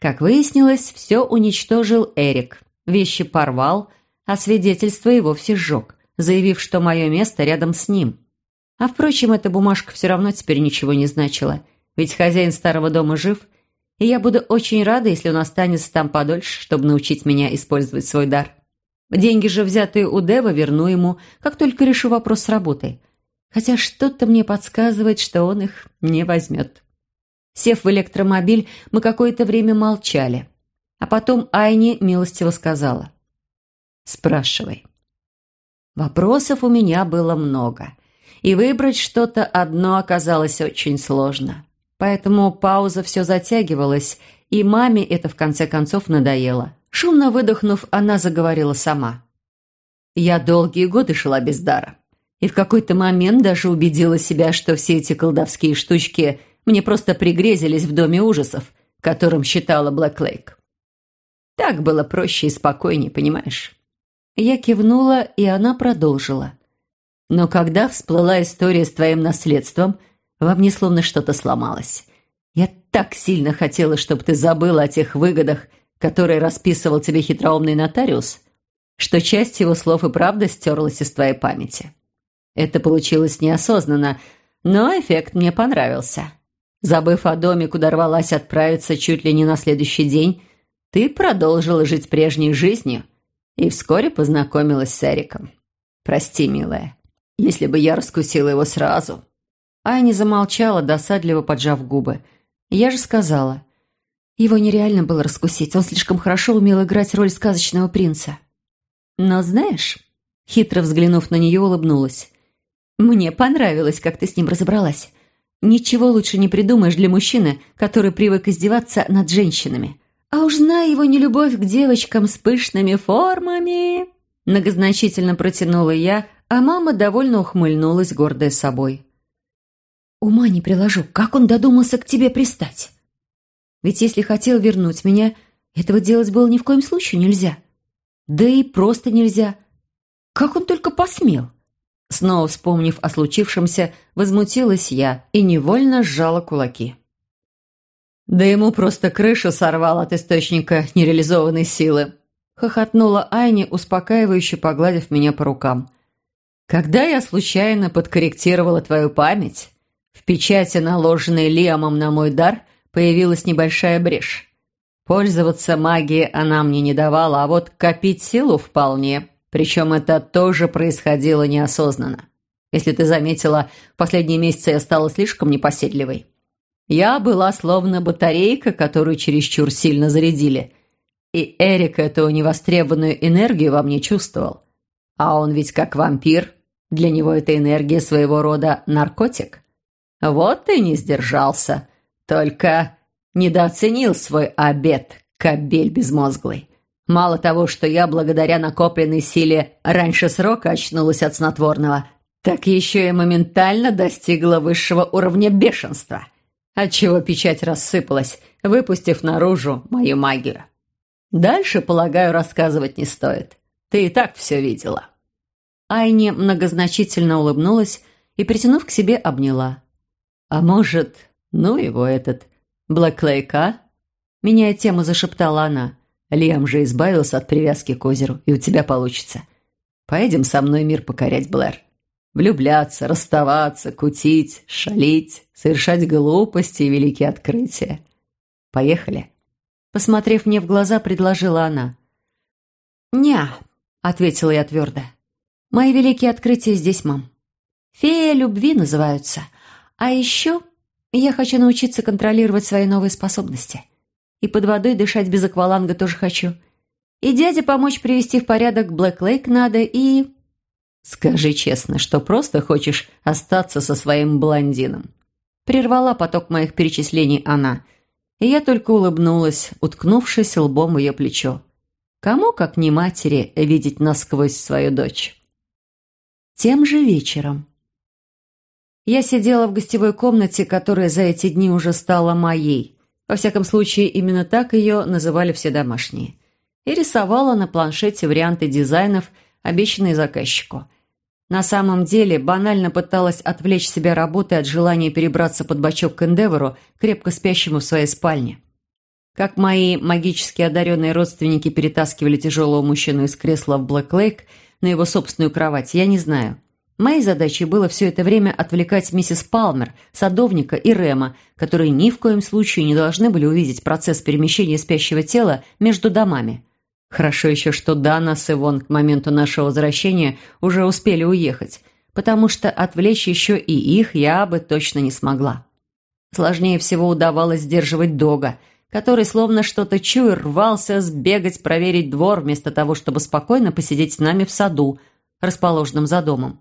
Как выяснилось, все уничтожил Эрик. Вещи порвал, а свидетельство и вовсе сжег, заявив, что мое место рядом с ним. А впрочем, эта бумажка все равно теперь ничего не значила, ведь хозяин старого дома жив, и я буду очень рада, если он останется там подольше, чтобы научить меня использовать свой дар. Деньги же, взятые у Дева, верну ему, как только решу вопрос с работой. Хотя что-то мне подсказывает, что он их не возьмет. Сев в электромобиль, мы какое-то время молчали. А потом Айни милостиво сказала. «Спрашивай». Вопросов у меня было много, и выбрать что-то одно оказалось очень сложно. Поэтому пауза все затягивалась, и маме это в конце концов надоело. Шумно выдохнув, она заговорила сама. «Я долгие годы шла без дара, и в какой-то момент даже убедила себя, что все эти колдовские штучки – мне просто пригрезились в доме ужасов, которым считала Блэк Лейк. Так было проще и спокойнее, понимаешь? Я кивнула, и она продолжила. Но когда всплыла история с твоим наследством, во мне словно что-то сломалось. Я так сильно хотела, чтобы ты забыла о тех выгодах, который расписывал тебе хитроумный нотариус, что часть его слов и правда стерлась из твоей памяти. Это получилось неосознанно, но эффект мне понравился. Забыв о доме, куда рвалась отправиться чуть ли не на следующий день, ты продолжила жить прежней жизнью и вскоре познакомилась с Эриком. Прости, милая, если бы я раскусила его сразу. Айни замолчала, досадливо поджав губы. Я же сказала. Его нереально было раскусить, он слишком хорошо умел играть роль сказочного принца. Но знаешь, хитро взглянув на нее, улыбнулась. Мне понравилось, как ты с ним разобралась. Ничего лучше не придумаешь для мужчины, который привык издеваться над женщинами. А уж зная его нелюбовь к девочкам с пышными формами... Многозначительно протянула я, а мама довольно ухмыльнулась, гордая собой. «Ума не приложу, как он додумался к тебе пристать? Ведь если хотел вернуть меня, этого делать было ни в коем случае нельзя. Да и просто нельзя. Как он только посмел?» Снова вспомнив о случившемся, возмутилась я и невольно сжала кулаки. «Да ему просто крышу сорвал от источника нереализованной силы», хохотнула Айни, успокаивающе погладив меня по рукам. «Когда я случайно подкорректировала твою память, в печати, наложенной Лиамом на мой дар, появилась небольшая брешь. Пользоваться магией она мне не давала, а вот копить силу вполне. Причем это тоже происходило неосознанно. Если ты заметила, в последние месяцы я стала слишком непоседливой. Я была словно батарейка, которую чересчур сильно зарядили. И Эрик эту невостребованную энергию во мне чувствовал. А он ведь как вампир. Для него эта энергия своего рода наркотик. Вот и не сдержался. Только недооценил свой обед, кобель безмозглый. Мало того, что я благодаря накопленной силе раньше срока очнулась от снотворного, так еще и моментально достигла высшего уровня бешенства, отчего печать рассыпалась, выпустив наружу мою магию. Дальше, полагаю, рассказывать не стоит. Ты и так все видела». Айни многозначительно улыбнулась и, притянув к себе, обняла. «А может, ну его этот, Блэклейка?» Меняя тему, зашептала она. Лиам же избавился от привязки к озеру, и у тебя получится. Поедем со мной мир покорять, Блэр. Влюбляться, расставаться, кутить, шалить, совершать глупости и великие открытия. Поехали?» Посмотрев мне в глаза, предложила она. «Ня», — ответила я твердо. «Мои великие открытия здесь, мам. Фея любви называются. А еще я хочу научиться контролировать свои новые способности». И под водой дышать без акваланга тоже хочу. И дяде помочь привести в порядок Блэк Лейк надо, и... Скажи честно, что просто хочешь остаться со своим блондином. Прервала поток моих перечислений она. И я только улыбнулась, уткнувшись лбом в ее плечо. Кому, как не матери, видеть насквозь свою дочь? Тем же вечером. Я сидела в гостевой комнате, которая за эти дни уже стала моей. Во всяком случае, именно так ее называли все домашние. И рисовала на планшете варианты дизайнов, обещанные заказчику. На самом деле, банально пыталась отвлечь себя работой от желания перебраться под бочок к Эндевору, крепко спящему в своей спальне. Как мои магически одаренные родственники перетаскивали тяжелого мужчину из кресла в Блэк Лейк на его собственную кровать, я не знаю. Моей задачей было все это время отвлекать миссис Палмер, садовника и Рема, которые ни в коем случае не должны были увидеть процесс перемещения спящего тела между домами. Хорошо еще, что Дана с Ивон к моменту нашего возвращения уже успели уехать, потому что отвлечь еще и их я бы точно не смогла. Сложнее всего удавалось сдерживать Дога, который, словно что-то чуя, рвался сбегать проверить двор, вместо того, чтобы спокойно посидеть с нами в саду, расположенном за домом.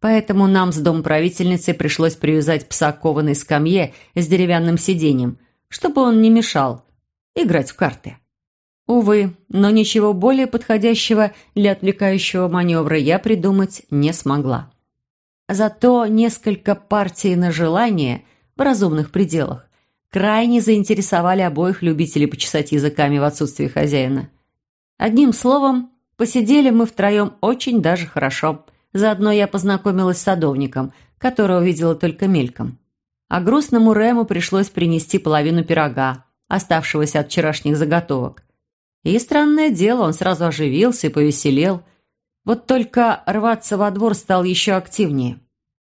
Поэтому нам с домправительницей пришлось привязать пса к кованой скамье с деревянным сиденьем, чтобы он не мешал играть в карты. Увы, но ничего более подходящего для отвлекающего маневра я придумать не смогла. Зато несколько партий на желание в разумных пределах крайне заинтересовали обоих любителей почесать языками в отсутствие хозяина. Одним словом, посидели мы втроем очень даже хорошо – Заодно я познакомилась с садовником, которого видела только мельком. А грустному Рэму пришлось принести половину пирога, оставшегося от вчерашних заготовок. И странное дело, он сразу оживился и повеселел. Вот только рваться во двор стал еще активнее.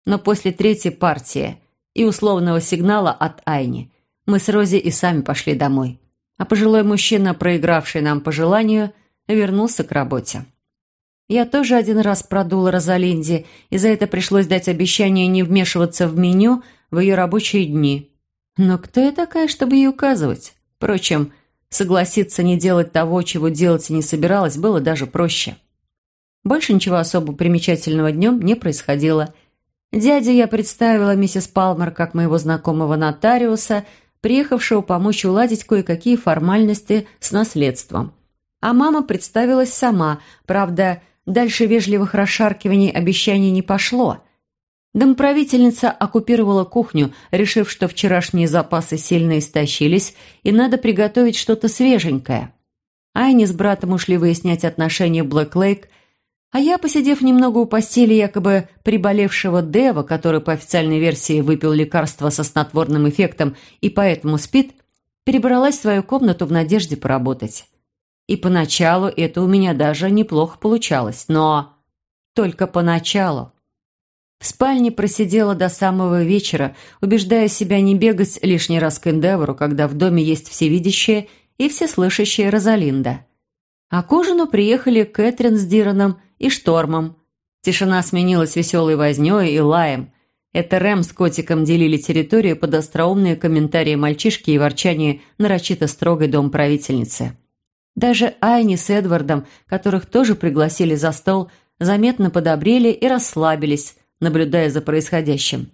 Но после третьей партии и условного сигнала от Айни мы с Рози и сами пошли домой. А пожилой мужчина, проигравший нам по желанию, вернулся к работе. Я тоже один раз продула Розалинде, и за это пришлось дать обещание не вмешиваться в меню в ее рабочие дни. Но кто я такая, чтобы ей указывать? Впрочем, согласиться не делать того, чего делать и не собиралась, было даже проще. Больше ничего особо примечательного днем не происходило. Дядю я представила миссис Палмер как моего знакомого нотариуса, приехавшего помочь уладить кое-какие формальности с наследством. А мама представилась сама, правда, Дальше вежливых расшаркиваний обещаний не пошло. Домоправительница оккупировала кухню, решив, что вчерашние запасы сильно истощились, и надо приготовить что-то свеженькое. Айни с братом ушли выяснять отношения в Блэк Лейк, а я, посидев немного у постели якобы приболевшего Дева, который по официальной версии выпил лекарство со снотворным эффектом и поэтому спит, перебралась в свою комнату в надежде поработать. И поначалу это у меня даже неплохо получалось, но только поначалу. В спальне просидела до самого вечера, убеждая себя не бегать лишний раз к Эндевору, когда в доме есть всевидящая и всеслышащая Розалинда. А к ужину приехали Кэтрин с Дираном и Штормом. Тишина сменилась веселой вознёй и лаем. Это Рэм с котиком делили территорию под остроумные комментарии мальчишки и ворчание нарочито строгой дом правительницы. Даже Айни с Эдвардом, которых тоже пригласили за стол, заметно подобрели и расслабились, наблюдая за происходящим.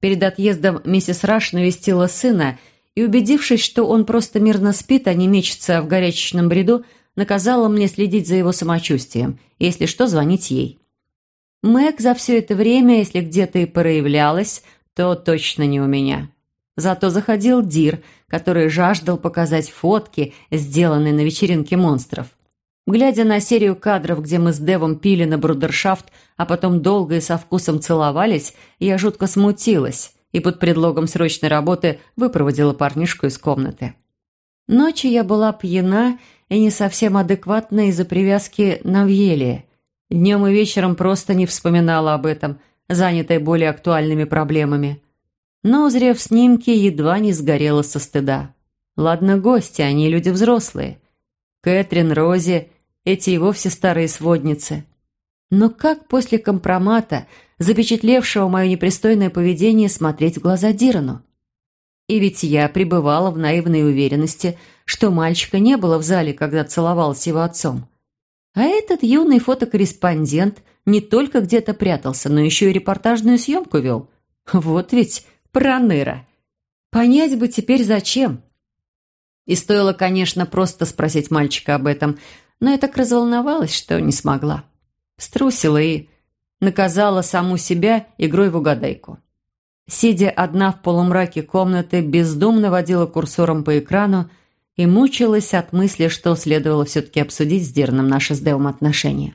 Перед отъездом миссис Раш навестила сына и, убедившись, что он просто мирно спит, а не мечется в горячечном бреду, наказала мне следить за его самочувствием, если что, звонить ей. Мэг за все это время, если где-то и проявлялась, то точно не у меня. Зато заходил Дир, который жаждал показать фотки, сделанные на вечеринке монстров. Глядя на серию кадров, где мы с Девом пили на брудершафт, а потом долго и со вкусом целовались, я жутко смутилась и под предлогом срочной работы выпроводила парнишку из комнаты. Ночью я была пьяна и не совсем адекватна из-за привязки на Вьелия. Днем и вечером просто не вспоминала об этом, занятой более актуальными проблемами но, узрев снимки, едва не сгорела со стыда. Ладно, гости, они люди взрослые. Кэтрин, Рози, эти и вовсе старые сводницы. Но как после компромата, запечатлевшего мое непристойное поведение, смотреть в глаза Дирану? И ведь я пребывала в наивной уверенности, что мальчика не было в зале, когда целовалась его отцом. А этот юный фотокорреспондент не только где-то прятался, но еще и репортажную съемку вел. Вот ведь Проныра. Понять бы теперь зачем. И стоило, конечно, просто спросить мальчика об этом, но я так разволновалась, что не смогла. Струсила и наказала саму себя игрой в угадайку. Сидя одна в полумраке комнаты, бездумно водила курсором по экрану и мучилась от мысли, что следовало все-таки обсудить с Дерном наши с Девом отношения.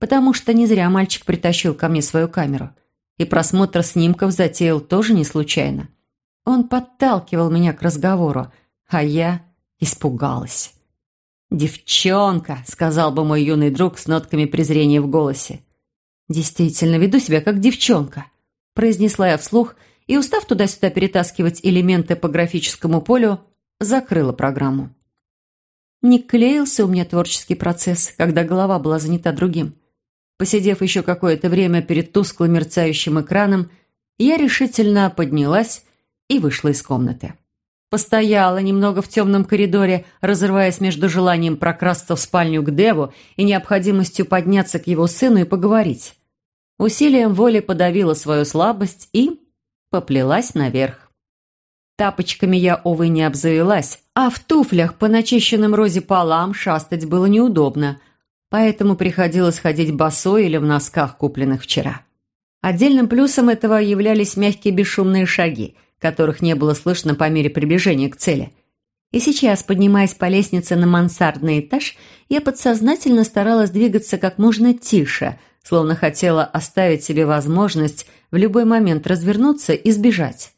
Потому что не зря мальчик притащил ко мне свою камеру – и просмотр снимков затеял тоже не случайно. Он подталкивал меня к разговору, а я испугалась. «Девчонка», — сказал бы мой юный друг с нотками презрения в голосе. «Действительно, веду себя как девчонка», — произнесла я вслух и, устав туда-сюда перетаскивать элементы по графическому полю, закрыла программу. Не клеился у меня творческий процесс, когда голова была занята другим. Посидев еще какое-то время перед тускло мерцающим экраном, я решительно поднялась и вышла из комнаты. Постояла немного в темном коридоре, разрываясь между желанием прокрасться в спальню к Деву и необходимостью подняться к его сыну и поговорить. Усилием воли подавила свою слабость и поплелась наверх. Тапочками я, увы, не обзавелась, а в туфлях по начищенным розе полам шастать было неудобно – поэтому приходилось ходить босой или в носках, купленных вчера. Отдельным плюсом этого являлись мягкие бесшумные шаги, которых не было слышно по мере приближения к цели. И сейчас, поднимаясь по лестнице на мансардный этаж, я подсознательно старалась двигаться как можно тише, словно хотела оставить себе возможность в любой момент развернуться и сбежать.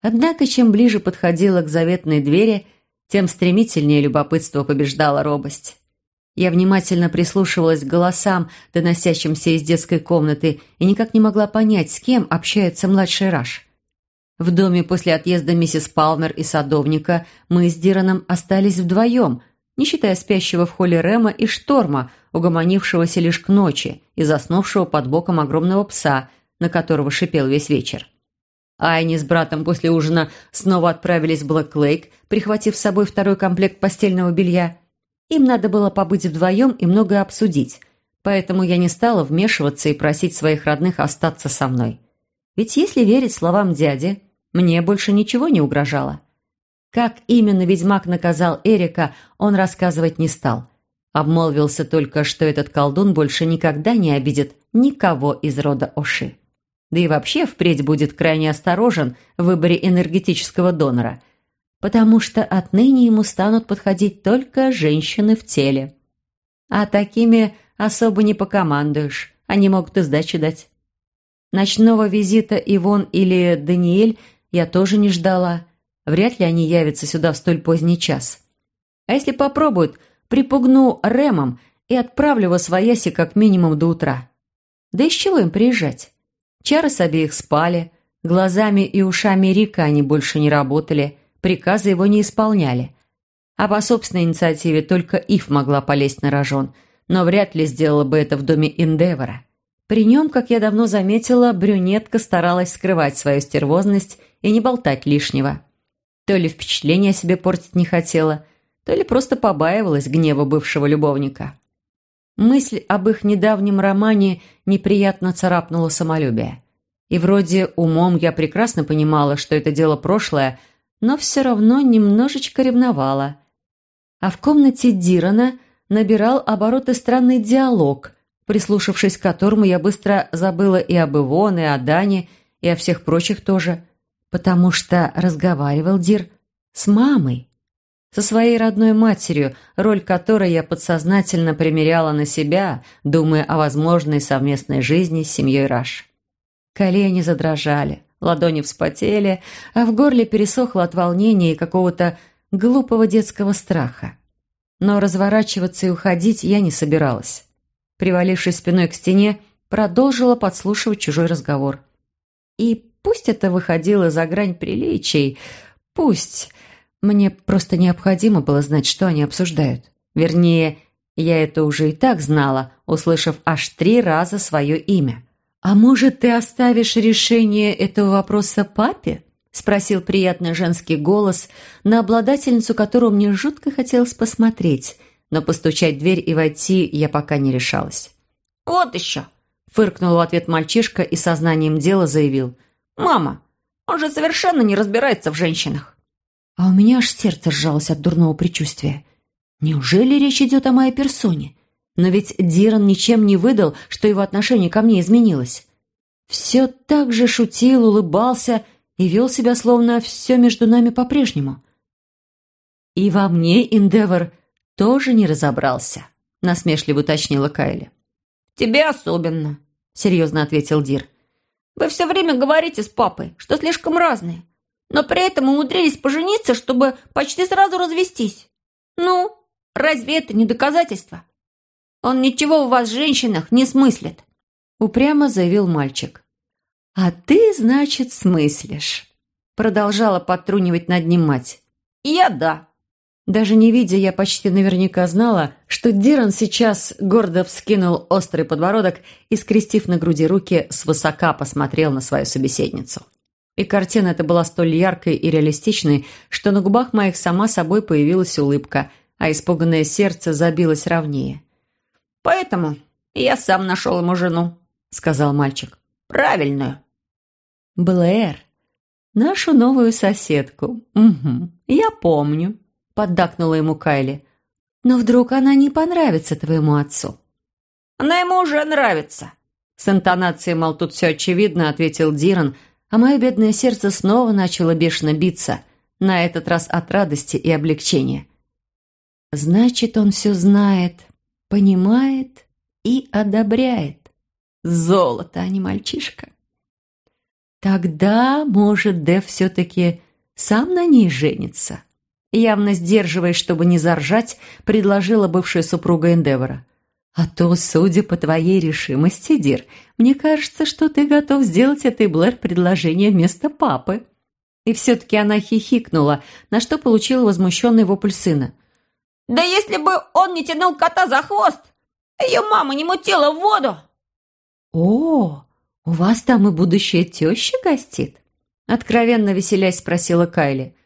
Однако, чем ближе подходила к заветной двери, тем стремительнее любопытство побеждало робость. Я внимательно прислушивалась к голосам, доносящимся из детской комнаты, и никак не могла понять, с кем общается младший Раш. В доме после отъезда миссис Палмер и садовника мы с Дираном остались вдвоем, не считая спящего в холле Рема и Шторма, угомонившегося лишь к ночи и заснувшего под боком огромного пса, на которого шипел весь вечер. Айни с братом после ужина снова отправились в Блэк-Лейк, прихватив с собой второй комплект постельного белья – им надо было побыть вдвоем и многое обсудить, поэтому я не стала вмешиваться и просить своих родных остаться со мной. Ведь если верить словам дяди, мне больше ничего не угрожало. Как именно ведьмак наказал Эрика, он рассказывать не стал. Обмолвился только, что этот колдун больше никогда не обидит никого из рода Оши. Да и вообще впредь будет крайне осторожен в выборе энергетического донора – потому что отныне ему станут подходить только женщины в теле. А такими особо не покомандуешь, они могут и сдачи дать. Ночного визита Ивон или Даниэль я тоже не ждала. Вряд ли они явятся сюда в столь поздний час. А если попробуют, припугну Рэмом и отправлю во свояси как минимум до утра. Да из чего им приезжать? Чары с обеих спали, глазами и ушами Рика они больше не работали – приказы его не исполняли. А по собственной инициативе только Ив могла полезть на рожон, но вряд ли сделала бы это в доме Индевора. При нем, как я давно заметила, брюнетка старалась скрывать свою стервозность и не болтать лишнего. То ли впечатление о себе портить не хотела, то ли просто побаивалась гнева бывшего любовника. Мысль об их недавнем романе неприятно царапнула самолюбие. И вроде умом я прекрасно понимала, что это дело прошлое, но все равно немножечко ревновала. А в комнате Дирана набирал обороты странный диалог, прислушавшись к которому я быстро забыла и об Ивоне, и о Дане, и о всех прочих тоже, потому что разговаривал Дир с мамой, со своей родной матерью, роль которой я подсознательно примеряла на себя, думая о возможной совместной жизни с семьей Раш. Колени задрожали ладони вспотели, а в горле пересохло от волнения и какого-то глупого детского страха. Но разворачиваться и уходить я не собиралась. Привалившись спиной к стене, продолжила подслушивать чужой разговор. И пусть это выходило за грань приличий, пусть... Мне просто необходимо было знать, что они обсуждают. Вернее, я это уже и так знала, услышав аж три раза свое имя. «А может, ты оставишь решение этого вопроса папе?» — спросил приятный женский голос, на обладательницу которого мне жутко хотелось посмотреть, но постучать в дверь и войти я пока не решалась. «Вот еще!» — фыркнул в ответ мальчишка и сознанием дела заявил. «Мама, он же совершенно не разбирается в женщинах!» А у меня аж сердце сжалось от дурного предчувствия. «Неужели речь идет о моей персоне?» Но ведь Диран ничем не выдал, что его отношение ко мне изменилось. Все так же шутил, улыбался и вел себя, словно все между нами по-прежнему. И во мне Индевор тоже не разобрался, насмешливо уточнила Кайли. «Тебе особенно», — серьезно ответил Дир. «Вы все время говорите с папой, что слишком разные, но при этом умудрились пожениться, чтобы почти сразу развестись. Ну, разве это не доказательство?» Он ничего у вас, женщинах, не смыслит», — упрямо заявил мальчик. «А ты, значит, смыслишь», — продолжала подтрунивать над ним мать. «Я да». Даже не видя, я почти наверняка знала, что Диран сейчас гордо вскинул острый подбородок и, скрестив на груди руки, свысока посмотрел на свою собеседницу. И картина эта была столь яркой и реалистичной, что на губах моих сама собой появилась улыбка, а испуганное сердце забилось ровнее. Поэтому я сам нашел ему жену», — сказал мальчик. «Правильную». «Блэр, нашу новую соседку. Угу, я помню», — поддакнула ему Кайли. «Но вдруг она не понравится твоему отцу?» «Она ему уже нравится», — с интонацией, мол, тут все очевидно, ответил Диран, а мое бедное сердце снова начало бешено биться, на этот раз от радости и облегчения. «Значит, он все знает», понимает и одобряет. Золото, а не мальчишка. Тогда, может, Дэв все-таки сам на ней женится. Явно сдерживаясь, чтобы не заржать, предложила бывшая супруга Эндевора. «А то, судя по твоей решимости, Дир, мне кажется, что ты готов сделать этой Блэр предложение вместо папы». И все-таки она хихикнула, на что получила возмущенный вопль сына. «Да если бы он не тянул кота за хвост, ее мама не мутила в воду!» «О, у вас там и будущая теща гостит?» Откровенно веселясь спросила Кайли.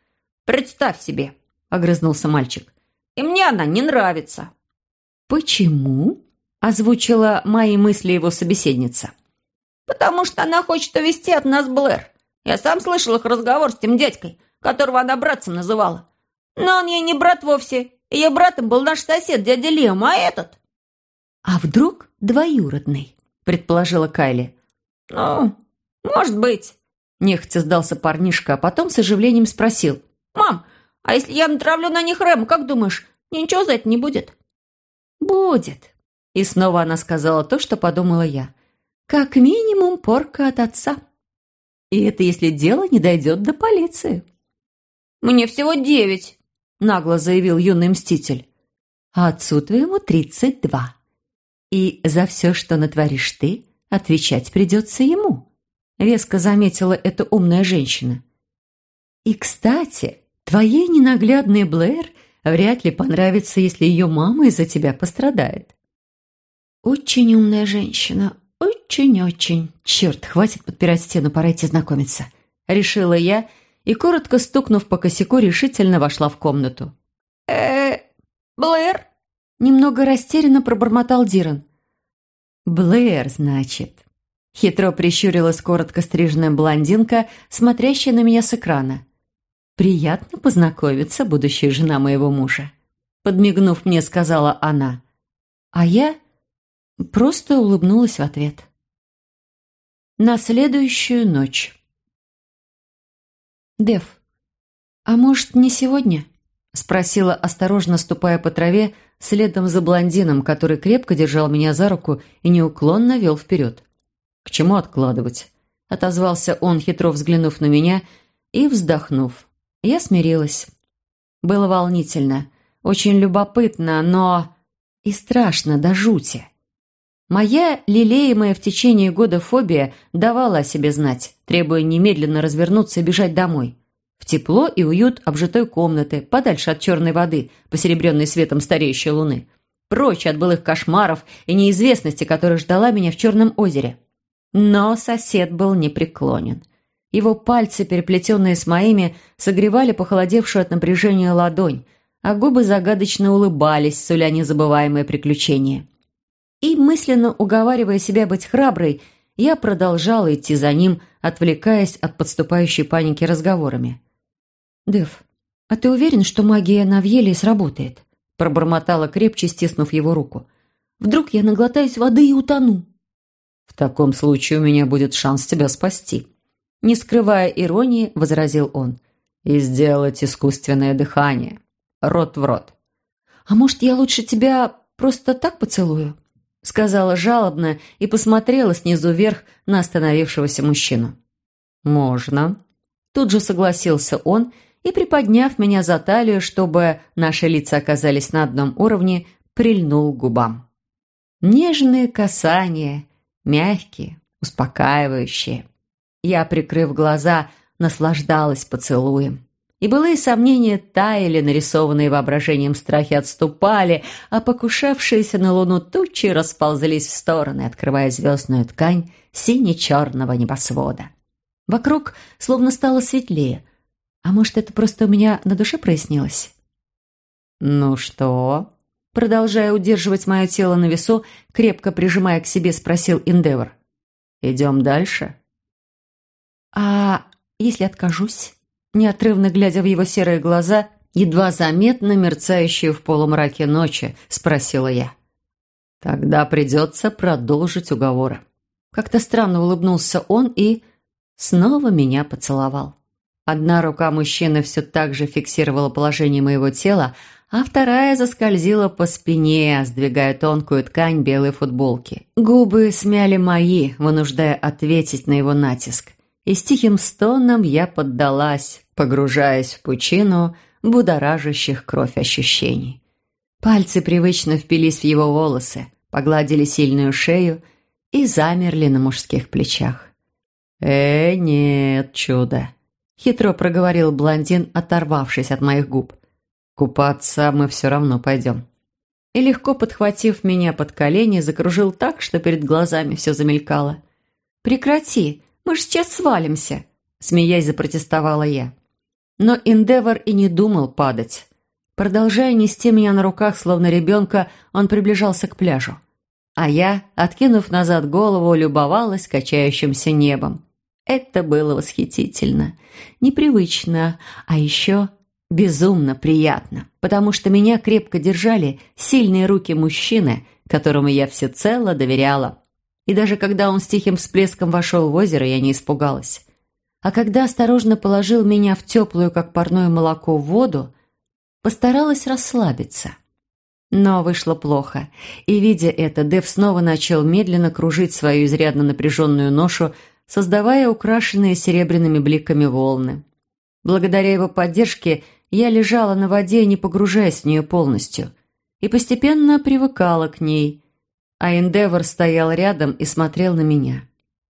«Представь себе!» – огрызнулся мальчик. «И мне она не нравится!» «Почему?» – озвучила мои мысли его собеседница. «Потому что она хочет увести от нас Блэр. Я сам слышал их разговор с тем дядькой, которого она братцем называла. Но он ей не брат вовсе. Ее братом был наш сосед, дядя Лем, а этот...» «А вдруг двоюродный?» – предположила Кайли. «Ну, может быть». Нехотя сдался парнишка, а потом с оживлением спросил. «Мам, а если я натравлю на них Рэм, как думаешь, ничего за это не будет?» «Будет». И снова она сказала то, что подумала я. «Как минимум порка от отца». И это если дело не дойдет до полиции. «Мне всего девять», — нагло заявил юный мститель. «А отцу твоему тридцать два. И за все, что натворишь ты, отвечать придется ему» веско заметила эта умная женщина. «И, кстати, твоей ненаглядной Блэр вряд ли понравится, если ее мама из-за тебя пострадает». «Очень умная женщина, очень-очень. Черт, хватит подпирать стену, пора идти знакомиться». Решила я и, коротко стукнув по косяку, решительно вошла в комнату. э Блэр?» Немного растерянно пробормотал Диран. «Блэр, значит», Хитро прищурилась коротко стриженная блондинка, смотрящая на меня с экрана. «Приятно познакомиться, будущая жена моего мужа», — подмигнув мне, сказала она. А я просто улыбнулась в ответ. На следующую ночь. «Дев, а может, не сегодня?» — спросила, осторожно ступая по траве, следом за блондином, который крепко держал меня за руку и неуклонно вел вперед. «К чему откладывать?» – отозвался он, хитро взглянув на меня и вздохнув. Я смирилась. Было волнительно, очень любопытно, но и страшно до жути. Моя лелеемая в течение года фобия давала о себе знать, требуя немедленно развернуться и бежать домой. В тепло и уют обжитой комнаты, подальше от черной воды, посеребренной светом стареющей луны. Прочь от былых кошмаров и неизвестности, которая ждала меня в Черном озере. Но сосед был непреклонен. Его пальцы, переплетенные с моими, согревали похолодевшую от напряжения ладонь, а губы загадочно улыбались, суля незабываемое приключение. И, мысленно уговаривая себя быть храброй, я продолжала идти за ним, отвлекаясь от подступающей паники разговорами. «Дэв, а ты уверен, что магия на Вьеле сработает?» пробормотала крепче, стиснув его руку. «Вдруг я наглотаюсь воды и утону?» «В таком случае у меня будет шанс тебя спасти», — не скрывая иронии, возразил он. «И сделать искусственное дыхание. Рот в рот». «А может, я лучше тебя просто так поцелую?» — сказала жалобно и посмотрела снизу вверх на остановившегося мужчину. «Можно». Тут же согласился он и, приподняв меня за талию, чтобы наши лица оказались на одном уровне, прильнул к губам. Нежные касания, мягкие, успокаивающие. Я, прикрыв глаза, наслаждалась поцелуем. И былые сомнения таяли, нарисованные воображением страхи отступали, а покушавшиеся на луну тучи расползлись в стороны, открывая звездную ткань сине-черного небосвода. Вокруг словно стало светлее. А может, это просто у меня на душе прояснилось? «Ну что?» Продолжая удерживать мое тело на весу, крепко прижимая к себе, спросил Индевор. «Идем дальше?» «А если откажусь?» Неотрывно глядя в его серые глаза, едва заметно мерцающие в полумраке ночи, спросила я. «Тогда придется продолжить уговоры». Как-то странно улыбнулся он и снова меня поцеловал. Одна рука мужчины все так же фиксировала положение моего тела, а вторая заскользила по спине, сдвигая тонкую ткань белой футболки. Губы смяли мои, вынуждая ответить на его натиск. И с тихим стоном я поддалась, погружаясь в пучину будоражащих кровь ощущений. Пальцы привычно впились в его волосы, погладили сильную шею и замерли на мужских плечах. «Э, нет, чудо!» — хитро проговорил блондин, оторвавшись от моих губ. «Купаться мы все равно пойдем». И легко подхватив меня под колени, закружил так, что перед глазами все замелькало. «Прекрати, мы же сейчас свалимся!» — смеясь запротестовала я. Но Индевор и не думал падать. Продолжая нести меня на руках, словно ребенка, он приближался к пляжу. А я, откинув назад голову, любовалась качающимся небом. Это было восхитительно, непривычно, а еще безумно приятно, потому что меня крепко держали сильные руки мужчины, которому я всецело доверяла. И даже когда он с тихим всплеском вошел в озеро, я не испугалась. А когда осторожно положил меня в теплую, как парное молоко, воду, постаралась расслабиться. Но вышло плохо, и, видя это, Дэв снова начал медленно кружить свою изрядно напряженную ношу создавая украшенные серебряными бликами волны. Благодаря его поддержке я лежала на воде, не погружаясь в нее полностью, и постепенно привыкала к ней, а Эндевор стоял рядом и смотрел на меня.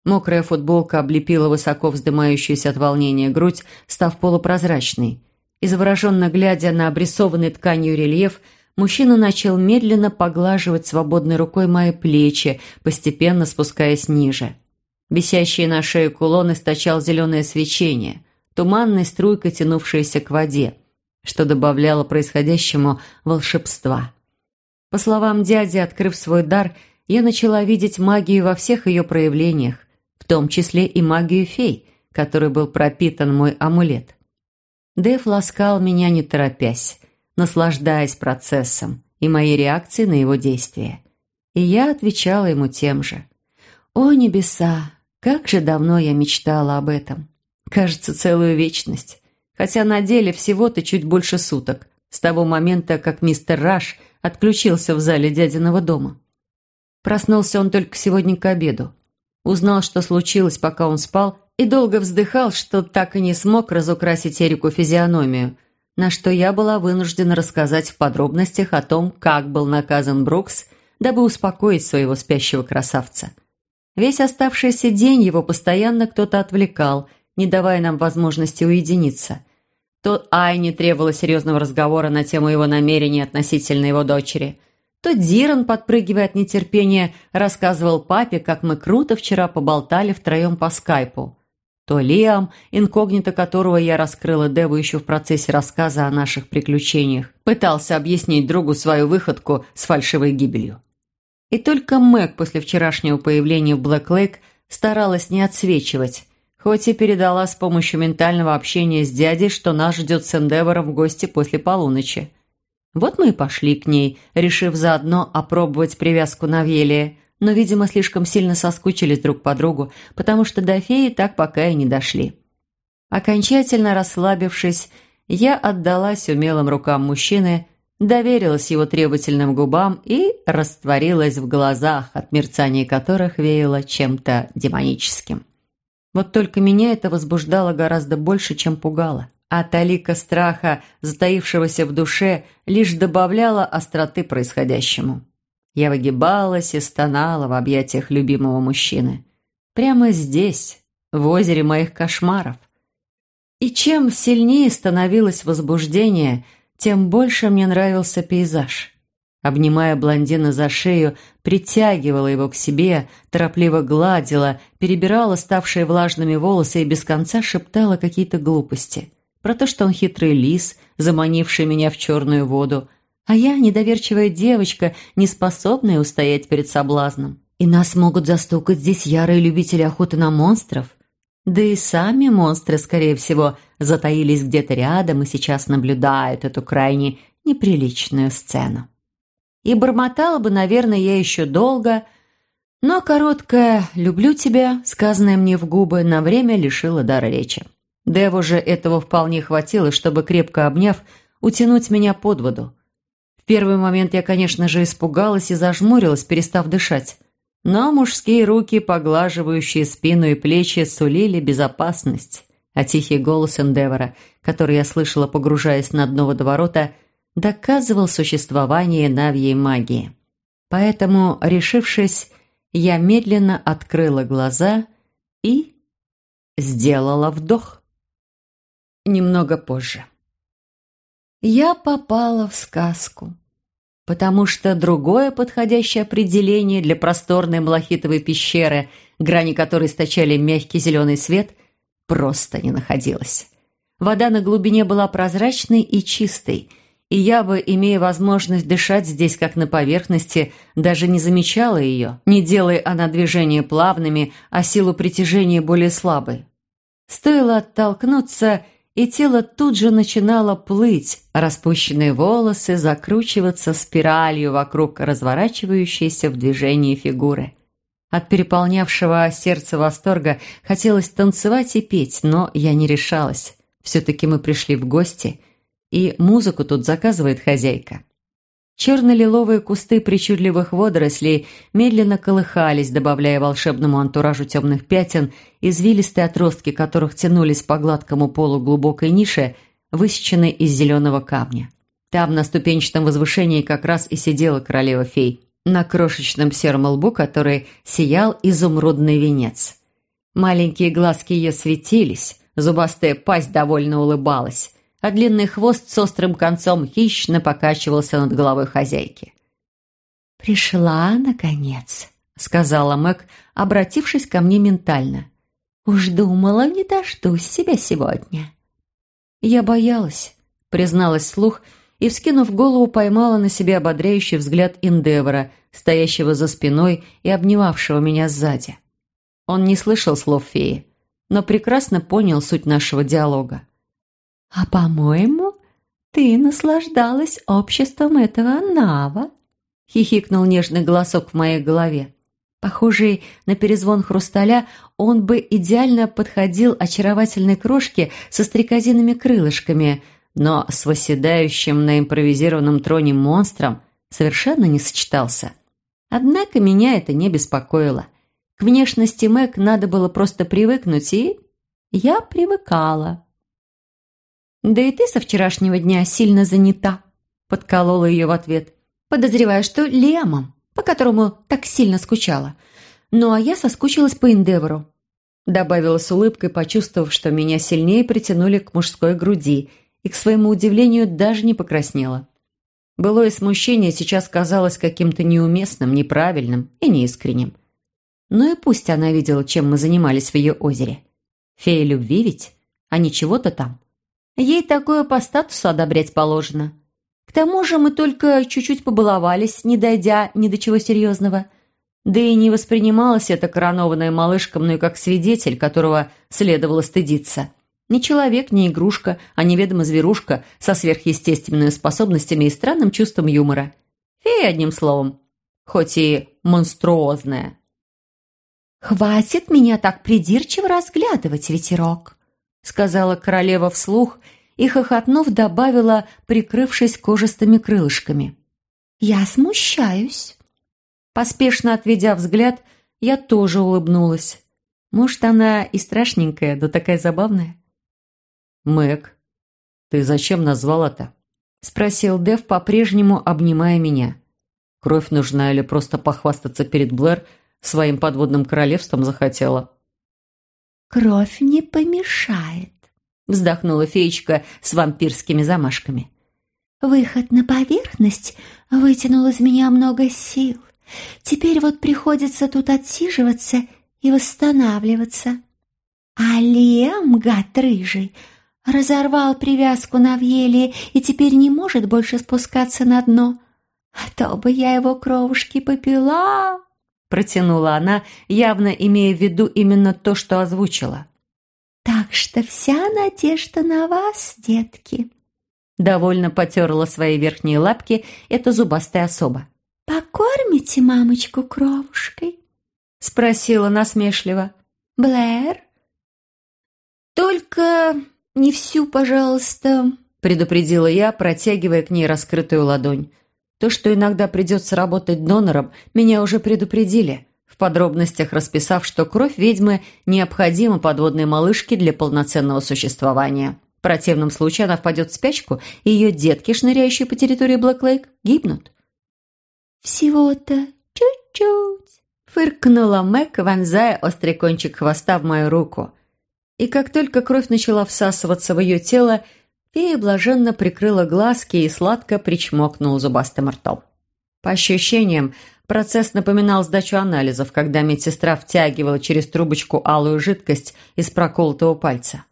Мокрая футболка облепила высоко вздымающуюся от волнения грудь, став полупрозрачной, и глядя на обрисованный тканью рельеф, мужчина начал медленно поглаживать свободной рукой мои плечи, постепенно спускаясь ниже. Висящий на шее кулон источал зеленое свечение, туманной струйкой тянувшееся к воде, что добавляло происходящему волшебства. По словам дяди, открыв свой дар, я начала видеть магию во всех ее проявлениях, в том числе и магию фей, которой был пропитан мой амулет. Дэв ласкал меня не торопясь, наслаждаясь процессом и моей реакцией на его действия. И я отвечала ему тем же. «О небеса! Как же давно я мечтала об этом. Кажется, целую вечность. Хотя на деле всего-то чуть больше суток, с того момента, как мистер Раш отключился в зале дядиного дома. Проснулся он только сегодня к обеду. Узнал, что случилось, пока он спал, и долго вздыхал, что так и не смог разукрасить Эрику физиономию, на что я была вынуждена рассказать в подробностях о том, как был наказан Брукс, дабы успокоить своего спящего красавца. Весь оставшийся день его постоянно кто-то отвлекал, не давая нам возможности уединиться. То Айне требовало серьезного разговора на тему его намерений относительно его дочери, то Диран, подпрыгивая от нетерпения, рассказывал папе, как мы круто вчера поболтали втроем по скайпу, то Лиам, инкогнито которого я раскрыла Деву еще в процессе рассказа о наших приключениях, пытался объяснить другу свою выходку с фальшивой гибелью. И только Мэг после вчерашнего появления в Блэк Лейк старалась не отсвечивать, хоть и передала с помощью ментального общения с дядей, что нас ждет с Эндевором в гости после полуночи. Вот мы и пошли к ней, решив заодно опробовать привязку на Велия, но, видимо, слишком сильно соскучились друг по другу, потому что до феи так пока и не дошли. Окончательно расслабившись, я отдалась умелым рукам мужчины, доверилась его требовательным губам и растворилась в глазах, от мерцания которых веяло чем-то демоническим. Вот только меня это возбуждало гораздо больше, чем пугало. А талика страха, затаившегося в душе, лишь добавляла остроты происходящему. Я выгибалась и стонала в объятиях любимого мужчины. Прямо здесь, в озере моих кошмаров. И чем сильнее становилось возбуждение – тем больше мне нравился пейзаж. Обнимая блондина за шею, притягивала его к себе, торопливо гладила, перебирала ставшие влажными волосы и без конца шептала какие-то глупости. Про то, что он хитрый лис, заманивший меня в черную воду, а я недоверчивая девочка, не способная устоять перед соблазном. И нас могут застукать здесь ярые любители охоты на монстров. Да и сами монстры, скорее всего, затаились где-то рядом и сейчас наблюдают эту крайне неприличную сцену. И бормотала бы, наверное, я еще долго, но короткое «люблю тебя», сказанное мне в губы, на время лишило дара речи. Деву же этого вполне хватило, чтобы, крепко обняв, утянуть меня под воду. В первый момент я, конечно же, испугалась и зажмурилась, перестав дышать. Но мужские руки, поглаживающие спину и плечи, сулили безопасность. а тихий голос Эндевора, который я слышала, погружаясь на дно водоворота, доказывал существование навьей магии. Поэтому, решившись, я медленно открыла глаза и сделала вдох. Немного позже. Я попала в сказку, потому что другое подходящее определение для просторной малахитовой пещеры, грани которой источали мягкий зеленый свет, просто не находилось. Вода на глубине была прозрачной и чистой – и я бы, имея возможность дышать здесь, как на поверхности, даже не замечала ее, не делая она движения плавными, а силу притяжения более слабой. Стоило оттолкнуться, и тело тут же начинало плыть, распущенные волосы закручиваться спиралью вокруг разворачивающейся в движении фигуры. От переполнявшего сердце восторга хотелось танцевать и петь, но я не решалась. Все-таки мы пришли в гости – и музыку тут заказывает хозяйка. Черно-лиловые кусты причудливых водорослей медленно колыхались, добавляя волшебному антуражу темных пятен, извилистые отростки которых тянулись по гладкому полу глубокой ниши, высеченной из зеленого камня. Там, на ступенчатом возвышении, как раз и сидела королева-фей, на крошечном сером лбу, который сиял изумрудный венец. Маленькие глазки ее светились, зубастая пасть довольно улыбалась, а длинный хвост с острым концом хищно покачивался над головой хозяйки. «Пришла, наконец», — сказала Мэг, обратившись ко мне ментально. «Уж думала, не дождусь себя сегодня». Я боялась, призналась слух и, вскинув голову, поймала на себе ободряющий взгляд Индевора, стоящего за спиной и обнимавшего меня сзади. Он не слышал слов феи, но прекрасно понял суть нашего диалога. «А, по-моему, ты наслаждалась обществом этого Нава», — хихикнул нежный голосок в моей голове. Похожий на перезвон хрусталя, он бы идеально подходил очаровательной крошке со стрекозиными крылышками, но с восседающим на импровизированном троне монстром совершенно не сочетался. Однако меня это не беспокоило. К внешности Мэг надо было просто привыкнуть, и я привыкала. «Да и ты со вчерашнего дня сильно занята», – подколола ее в ответ. «Подозреваю, что Лемом, по которому так сильно скучала. Ну а я соскучилась по Эндевору», – добавила с улыбкой, почувствовав, что меня сильнее притянули к мужской груди, и, к своему удивлению, даже не покраснела. Былое смущение сейчас казалось каким-то неуместным, неправильным и неискренним. Ну и пусть она видела, чем мы занимались в ее озере. Фея любви ведь, а не чего-то там. Ей такое по статусу одобрять положено. К тому же мы только чуть-чуть побаловались, не дойдя ни до чего серьезного. Да и не воспринималась эта коронованная малышка мною как свидетель, которого следовало стыдиться. Не человек, не игрушка, а неведомо зверушка со сверхъестественными способностями и странным чувством юмора. Фея, одним словом, хоть и монструозная. «Хватит меня так придирчиво разглядывать, ветерок!» Сказала королева вслух и, хохотнув, добавила, прикрывшись кожистыми крылышками. «Я смущаюсь». Поспешно отведя взгляд, я тоже улыбнулась. Может, она и страшненькая, да такая забавная. «Мэг, ты зачем назвала-то?» — спросил Дэв, по-прежнему обнимая меня. «Кровь нужна или просто похвастаться перед Блэр своим подводным королевством захотела?» «Кровь не помешает», — вздохнула феечка с вампирскими замашками. «Выход на поверхность вытянул из меня много сил. Теперь вот приходится тут отсиживаться и восстанавливаться. А Лем, гад рыжий, разорвал привязку на вьеле и теперь не может больше спускаться на дно. А то бы я его кровушки попила!» Протянула она, явно имея в виду именно то, что озвучила. «Так что вся надежда на вас, детки!» Довольно потерла свои верхние лапки эта зубастая особа. «Покормите мамочку кровушкой?» Спросила насмешливо. «Блэр?» «Только не всю, пожалуйста», предупредила я, протягивая к ней раскрытую ладонь. То, что иногда придется работать донором, меня уже предупредили. в подробностях расписав, что кровь ведьмы необходима подводной малышке для полноценного существования. В противном случае она впадет в спячку, и ее детки, шныряющие по территории Блэк-Лейк, гибнут. «Всего-то чуть-чуть», — фыркнула Мэг, вонзая острый кончик хвоста в мою руку. И как только кровь начала всасываться в ее тело, фея блаженно прикрыла глазки и сладко причмокнула зубастым ртом. По ощущениям, процесс напоминал сдачу анализов, когда медсестра втягивала через трубочку алую жидкость из проколотого пальца.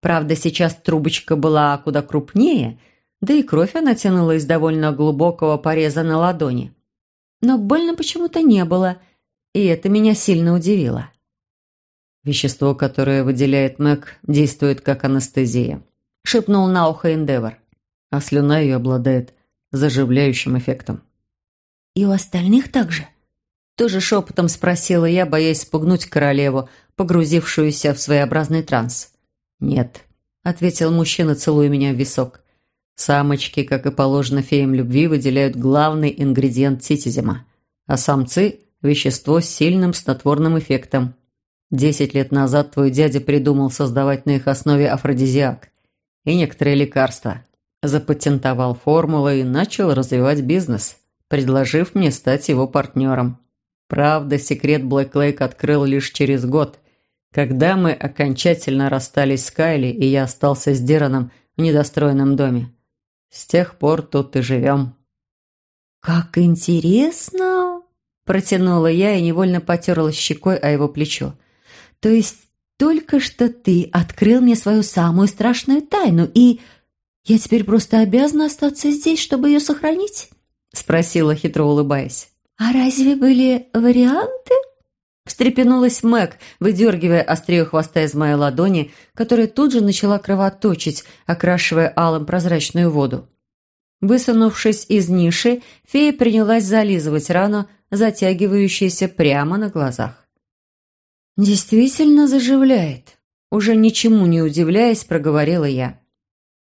Правда, сейчас трубочка была куда крупнее, да и кровь она тянула из довольно глубокого пореза на ладони. Но больно почему-то не было, и это меня сильно удивило. «Вещество, которое выделяет Мэг, действует как анестезия», – шепнул на ухо Эндевор. А слюна ее обладает заживляющим эффектом. «И у остальных также?» Тоже шепотом спросила я, боясь спугнуть королеву, погрузившуюся в своеобразный транс. «Нет», — ответил мужчина, целуя меня в висок. «Самочки, как и положено феям любви, выделяют главный ингредиент титизема, а самцы – вещество с сильным снотворным эффектом. Десять лет назад твой дядя придумал создавать на их основе афродизиак и некоторые лекарства, запатентовал формулы и начал развивать бизнес, предложив мне стать его партнером. Правда, секрет Блэк Лейк открыл лишь через год – когда мы окончательно расстались с Кайли, и я остался с Дираном в недостроенном доме. С тех пор тут и живем». «Как интересно!» – протянула я и невольно потерла щекой о его плечо. «То есть только что ты открыл мне свою самую страшную тайну, и я теперь просто обязана остаться здесь, чтобы ее сохранить?» – спросила, хитро улыбаясь. «А разве были варианты?» Встрепенулась Мэг, выдергивая острие хвоста из моей ладони, которая тут же начала кровоточить, окрашивая алым прозрачную воду. Высунувшись из ниши, фея принялась зализывать рану, затягивающуюся прямо на глазах. «Действительно заживляет», – уже ничему не удивляясь, проговорила я.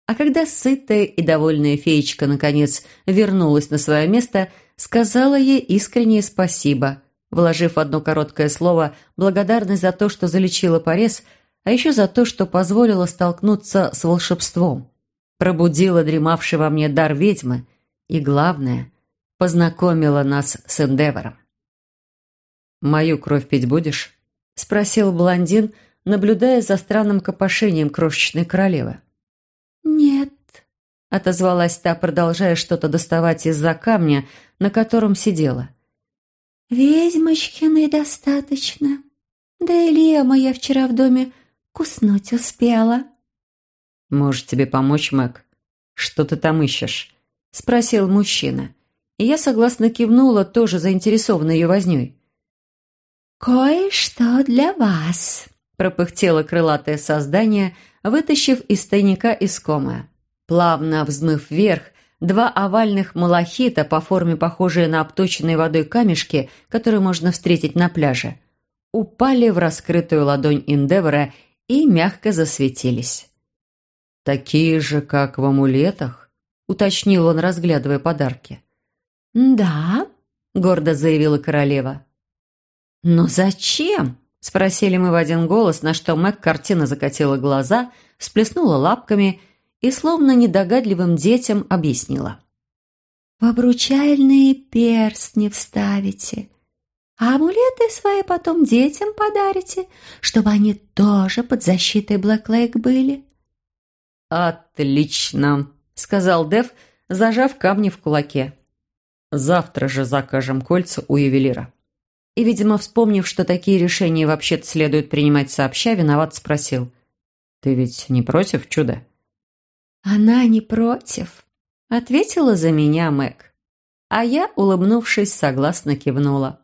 А когда сытая и довольная феечка наконец вернулась на свое место, сказала ей искреннее спасибо – вложив одно короткое слово благодарность за то, что залечила порез, а еще за то, что позволила столкнуться с волшебством, пробудила дремавший во мне дар ведьмы и, главное, познакомила нас с Эндевором. «Мою кровь пить будешь?» – спросил блондин, наблюдая за странным копошением крошечной королевы. «Нет», – отозвалась та, продолжая что-то доставать из-за камня, на котором сидела – «Ведьмочкиной достаточно. Да и Лия моя вчера в доме куснуть успела». «Может, тебе помочь, Мэг? Что ты там ищешь?» – спросил мужчина. И я согласно кивнула, тоже заинтересованной ее вознёй. «Кое-что для вас», – пропыхтело крылатое создание, вытащив из тайника искомое. Плавно взмыв вверх, Два овальных малахита, по форме похожие на обточенные водой камешки, которые можно встретить на пляже, упали в раскрытую ладонь Индевора и мягко засветились. «Такие же, как в амулетах?» — уточнил он, разглядывая подарки. «Да», — гордо заявила королева. «Но зачем?» — спросили мы в один голос, на что Мэг картина закатила глаза, всплеснула лапками и словно недогадливым детям объяснила. «В обручальные перстни вставите, а амулеты свои потом детям подарите, чтобы они тоже под защитой Блэк были». «Отлично», — сказал Дев, зажав камни в кулаке. «Завтра же закажем кольца у ювелира». И, видимо, вспомнив, что такие решения вообще-то следует принимать сообща, виноват спросил. «Ты ведь не против чуда?» «Она не против», — ответила за меня Мэг. А я, улыбнувшись, согласно кивнула.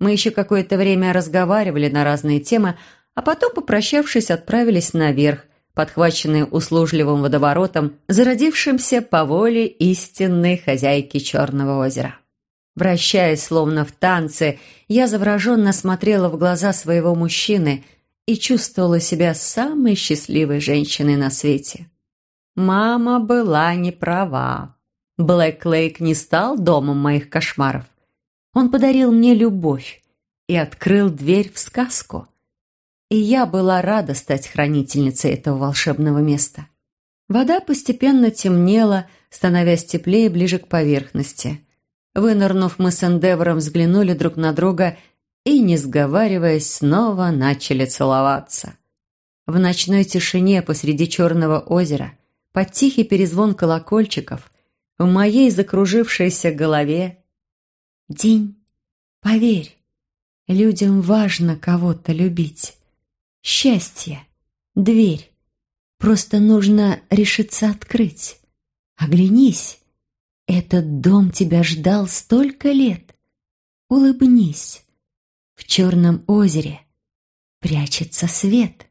Мы еще какое-то время разговаривали на разные темы, а потом, попрощавшись, отправились наверх, подхваченные услужливым водоворотом, зародившимся по воле истинной хозяйки Черного озера. Вращаясь, словно в танце, я завороженно смотрела в глаза своего мужчины и чувствовала себя самой счастливой женщиной на свете. Мама была не права. Блэк Лейк не стал домом моих кошмаров. Он подарил мне любовь и открыл дверь в сказку. И я была рада стать хранительницей этого волшебного места. Вода постепенно темнела, становясь теплее ближе к поверхности. Вынырнув, мы с Эндевором взглянули друг на друга и, не сговариваясь, снова начали целоваться. В ночной тишине посреди черного озера, под тихий перезвон колокольчиков, в моей закружившейся голове «День, поверь, людям важно кого-то любить. Счастье, дверь, просто нужно решиться открыть. Оглянись, этот дом тебя ждал столько лет. Улыбнись, в черном озере прячется свет».